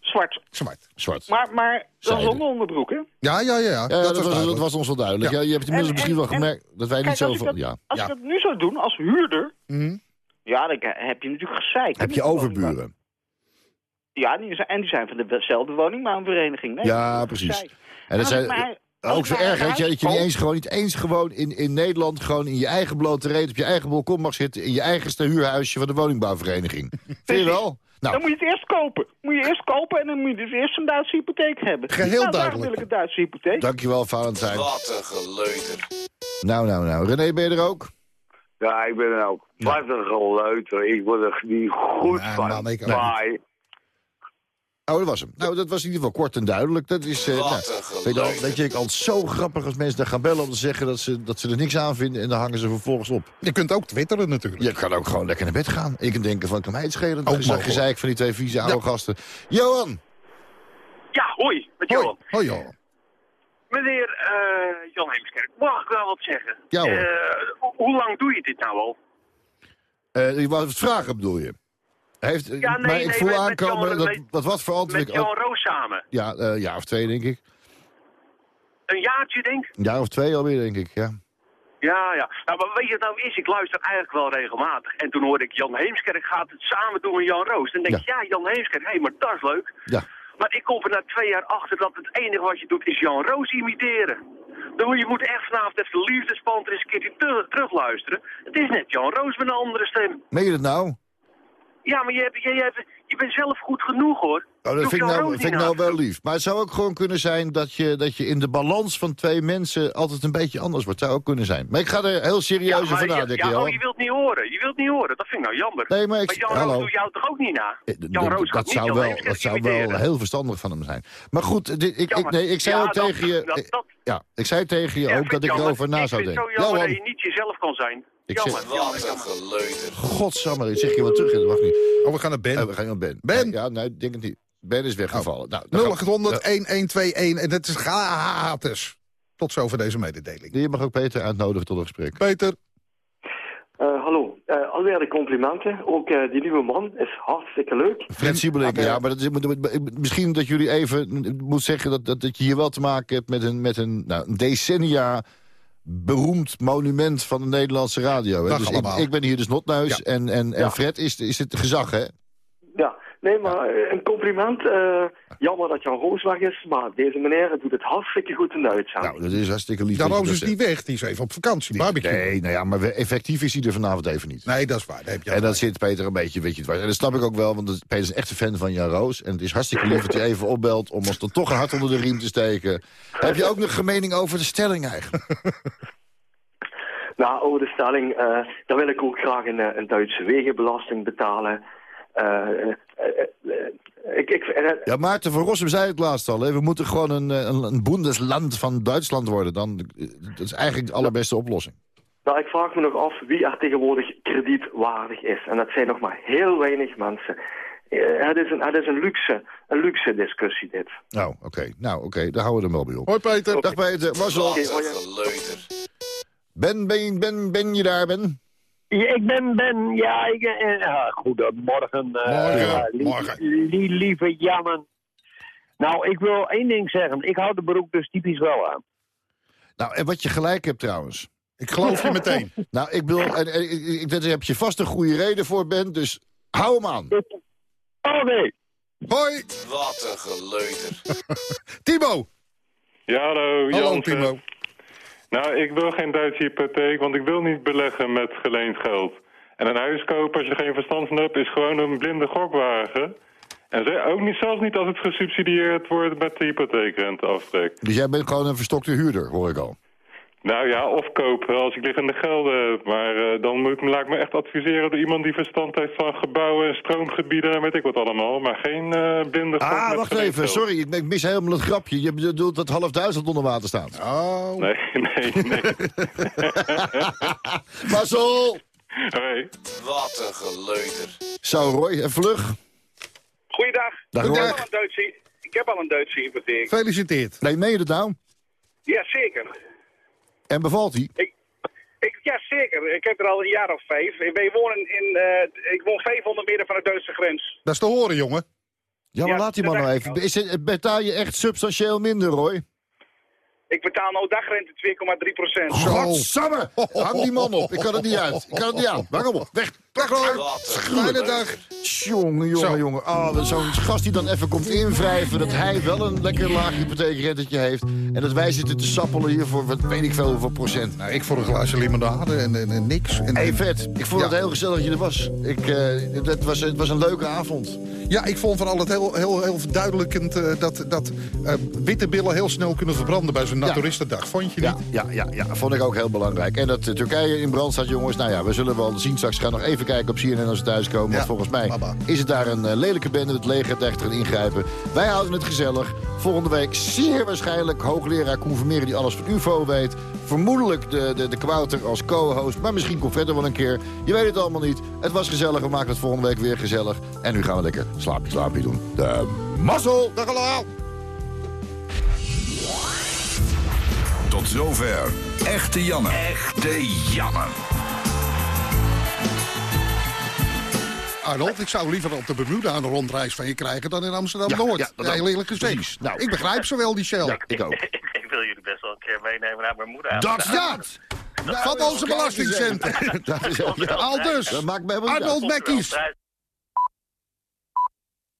Zwart. Zwart. Zwart. Maar, maar dat zonder onderbroek, hè? Ja, ja, ja. Ja, dat, was, dat was ons wel duidelijk. Ja. Ja. je hebt inmiddels En- misschien en- wel gemerkt dat wij niet Kijk, als ik zoveel... dat, Ja. als Ja. ik dat nu zou doen als huurder, Mhm. ja, dan heb je natuurlijk gezeik. Heb je overburen? Ja, die zijn, en die zijn van dezelfde woningbouwvereniging. Nee, Ja, precies. En dat zijn mij- ook zo erg, weet je, dat je niet huis eens gewoon, niet eens gewoon in, in Nederland... gewoon in je eigen blote reet op je eigen balkon mag zitten... in je eigenste huurhuisje van de woningbouwvereniging. Vind je wel? Dan Nou, moet je het eerst kopen. Moet je eerst kopen en dan moet je dus eerst een Duitse hypotheek hebben. Geheel nou, duidelijk. wil ik een Duitse hypotheek. dankjewel Valentijn. Wat een geleuter. Nou, nou, nou. René, ben je er ook? Ja, ik ben er ook. Wat een geleuter. Ik word er niet goed Ja, van. man, ik ook. Oh, dat was hem. Nou, dat was in ieder geval kort en duidelijk. Dat is, eh, Wat nou, een weet je, al, weet je, ik altijd zo grappig als mensen daar gaan bellen om te zeggen dat ze, dat ze er niks aan vinden en dan hangen ze vervolgens op. Je kunt ook twitteren natuurlijk. Je kan ook gewoon lekker naar bed gaan. Ik kan denken van, kan mij het schelen? Is mogelijk. gezeik van die twee vieze oude gasten. Johan! Ja, hoi, met Hoi, Johan. hoi joh. Meneer eh, Jan Heemskerk, mag ik wel wat zeggen? Ja, hoor. Eh, ho- hoe lang doe je dit nou al? Eh je wou het vragen bedoel je? Heeft, Ja, nee, maar ik nee, voel met- met aankomen dat, met- dat wat voor antwoord Met. Jan Roos samen. Ja, eh, ja, of twee denk ik. Een jaartje, denk ik? Een jaar of twee alweer denk ik, ja. Ja, ja. Nou, maar weet je wat nou is? Ik luister eigenlijk wel regelmatig. En toen hoorde ik Jan Heemskerk gaat het samen doen met Jan Roos. Dan denk ik, ja, Jan Heemskerk, hé, maar dat is leuk. Ja. Maar ik kom er na twee jaar achter dat het enige wat je doet is Jan Roos imiteren. Dan moet je moet echt vanavond even de liefdespant er eens een keertje terug, terugluisteren. Het is net Jan Roos met een andere stem. Meen je dat nou? Ja, maar je, hebt, je, hebt, je bent zelf goed genoeg, hoor. Oh, dat hoeft vind ik, nou, vind ik nou wel lief. Maar het zou ook gewoon kunnen zijn dat je, dat je in de balans van twee mensen altijd een beetje anders wordt. Zou ook kunnen zijn. Maar ik ga er heel serieus Ja, over nadenken, ja, Johan. oh, je wilt niet horen. Je wilt niet horen. Dat vind ik nou jammer. Nee, maar ik- Jan hallo. Roos doet jou toch ook niet na? Eh, Jan Roos dat zou wel, dat zou wel heel verstandig van hem zijn. Maar goed, dit, ik, Ja, ik, nee, ik zei ja, ook dat- tegen je... dat- eh, dat- ja, ik zei tegen je Ja, ook dat ik jammer. erover na zou Ik vind denken. zo jammer dat je niet jezelf kan zijn. Ik jammer. zeg- jammer, Wat een jammer. geleuter. godsamme, ik zeg je wat terug, dat mag niet. Oh, we gaan naar Ben. Eh, we gaan naar Ben. Ben? Ja, nee, ik denk het niet. Ben is weggevallen. Nou, dan gaan- 0800 1121 en het is gratis. Tot zover deze mededeling. Je mag ook Peter uitnodigen tot een gesprek. Peter, Eh, hallo, Eh alweer de complimenten. Ook eh, die nieuwe man is hartstikke leuk. Fred Siebelink, ja, maar dat is, misschien dat jullie even moet zeggen dat, dat, dat je hier wel te maken hebt met een, met een, nou, een decennia beroemd monument van de Nederlandse radio. Hè? Dag Dus ik, allemaal. ik ben hier dus Notneus Ja. en, en, en Ja. Fred is, is het gezag, hè? Ja, nee, maar eh, een compliment. eh, jammer dat Jan Roos weg is, maar deze meneer doet het hartstikke goed in de uitzending. Nou, dat is hartstikke lief. Jan Roos is niet weg. Die is even op vakantie. Barbecue. Nee, nou ja, maar effectief is hij er vanavond even niet. Nee, dat is waar. Daar heb je En dat zit Peter een beetje, weet je het waar. En dat snap ik ook wel, want Peter is een echte fan van Jan Roos. En het is hartstikke lief dat hij even opbelt om ons dan toch een hart onder de riem te steken. Heb je ook nog een mening over de stelling eigenlijk? Nou, over de stelling, eh dan wil ik ook graag een, een Duitse wegenbelasting betalen. Eh, eh, eh, ik, ik, Ja, Maarten van Rossum zei het laatst al. Hè. We moeten gewoon een, een, een boendesland van Duitsland worden. Dan, dat is eigenlijk de allerbeste oplossing. nou, ik vraag me nog af wie er tegenwoordig kredietwaardig is. En dat zijn nog maar heel weinig mensen. Eh, het, is een, het is een luxe, een luxe discussie dit. Nou, oké. Nou, oké. Daar houden we er wel bij op. Hoi Peter. Dag Peter. Hoi. geleuter. Ben, ben, ben, ben je daar, Ben? Ja, ik ben Ben. Ja, ik, eh, ja, goedemorgen. eh, Morgen, lie- morgen. lie- lieve Jannen. Nou, ik wil één ding zeggen. Ik hou de broek dus typisch wel aan. Nou, en wat je gelijk hebt trouwens. Ik geloof je meteen. Nou, ik en, ik, ik, daar heb je vast een goede reden voor, Ben. Dus hou hem aan. Oké. Hoi, Wat een geleuter. Timo. Ja, hallo, Hallo. Timo. Nou, ik wil geen Duitse hypotheek, want ik wil niet beleggen met geleend geld. En een huis kopen als je geen verstand van hebt, is gewoon een blinde gokwagen. En ook niet, zelfs niet als het gesubsidieerd wordt met de hypotheekrenteaftrek. Dus jij bent gewoon een verstokte huurder, hoor ik al. Nou ja, of kopen als ik liggende gelden heb. Maar eh, dan moet ik me, laat ik me echt adviseren door iemand die verstand heeft van gebouwen en stroomgebieden en weet ik wat allemaal. Maar geen eh blinde Ah, met wacht even. geld. Sorry, ik, ik mis helemaal het grapje. Je bedoelt dat half duizend onder water staat. Oh. Nee, nee, nee. Hoi. Wat een geleuter. Zo, Roy, en vlug. Goeiedag. Dag, ik, Roy. heb al een Duitse, ik heb al een Duitse hypotheek. Gefeliciteerd. Nee, meen je dat nou? Ja, zeker. En bevalt hij? Ik, ja, zeker. Ik heb er al een jaar of vijf. Ik, woon in, eh, ik woon 500 meter van de Duitse grens. Dat is te horen, jongen. Ja, maar Ja, laat die man nou even. ik Is het, betaal je echt substantieel minder, Roy? Ik betaal nou dagrente 2,3 procent. Godsamme! Hang die man op. Ik kan het niet uit. Ik kan het niet aan. Waarom op? Weg. Dag hoor. Fijne dag. Jongen, jongen, jongen. Ah, Zo'n gast die dan even komt invrijven... dat hij wel een lekker laag hypotheekrentetje heeft... en dat wij zitten te sappelen hier voor wat weet ik veel hoeveel procent. Nou, ik voor een glaasje limonade en, en, en niks. En, hey, vet. Ik vond Ja. het heel gezellig dat je er was. Ik, eh, het, was, het was een leuke avond. Ja, ik vond vooral het heel, heel, heel verduidelijkend... eh, dat, dat eh, witte billen heel snel kunnen verbranden bij zo'n naturistendag. Vond je niet? Ja, ja, ja, vond ik ook heel belangrijk. En dat Turkije in brand staat, jongens. Nou ja, we zullen wel zien straks. Gaan nog even kijken op CNN als we thuiskomen. Want volgens mij is het daar een eh, lelijke bende. Het leger gaat echt erin ingrijpen. Wij houden het gezellig. Volgende week zeer waarschijnlijk hoogleraar confirmeren die alles van UFO weet. Vermoedelijk de, de, de Kwouter als co-host. Maar misschien komt verder wel een keer. Je weet het allemaal niet. Het was gezellig. We maken het volgende week weer gezellig. En nu gaan we lekker slaapje, slaapje doen. De mazzel. Dag allemaal. Tot zover. Echte Janne. Echte Janne. Arnold, ik zou liever op de Bermuda een rondreis van je krijgen dan in Amsterdam-Noord. ja, dat Ja, heel eerlijk gezegd. Precies. Nou. ik begrijp zo wel die Shell. Ja, ik ook. ik wil jullie best wel een keer meenemen naar Bermuda. Dat dat! Van onze belastingcenten. Dat is ook, ja. Al dus. Arnold. Mekkies.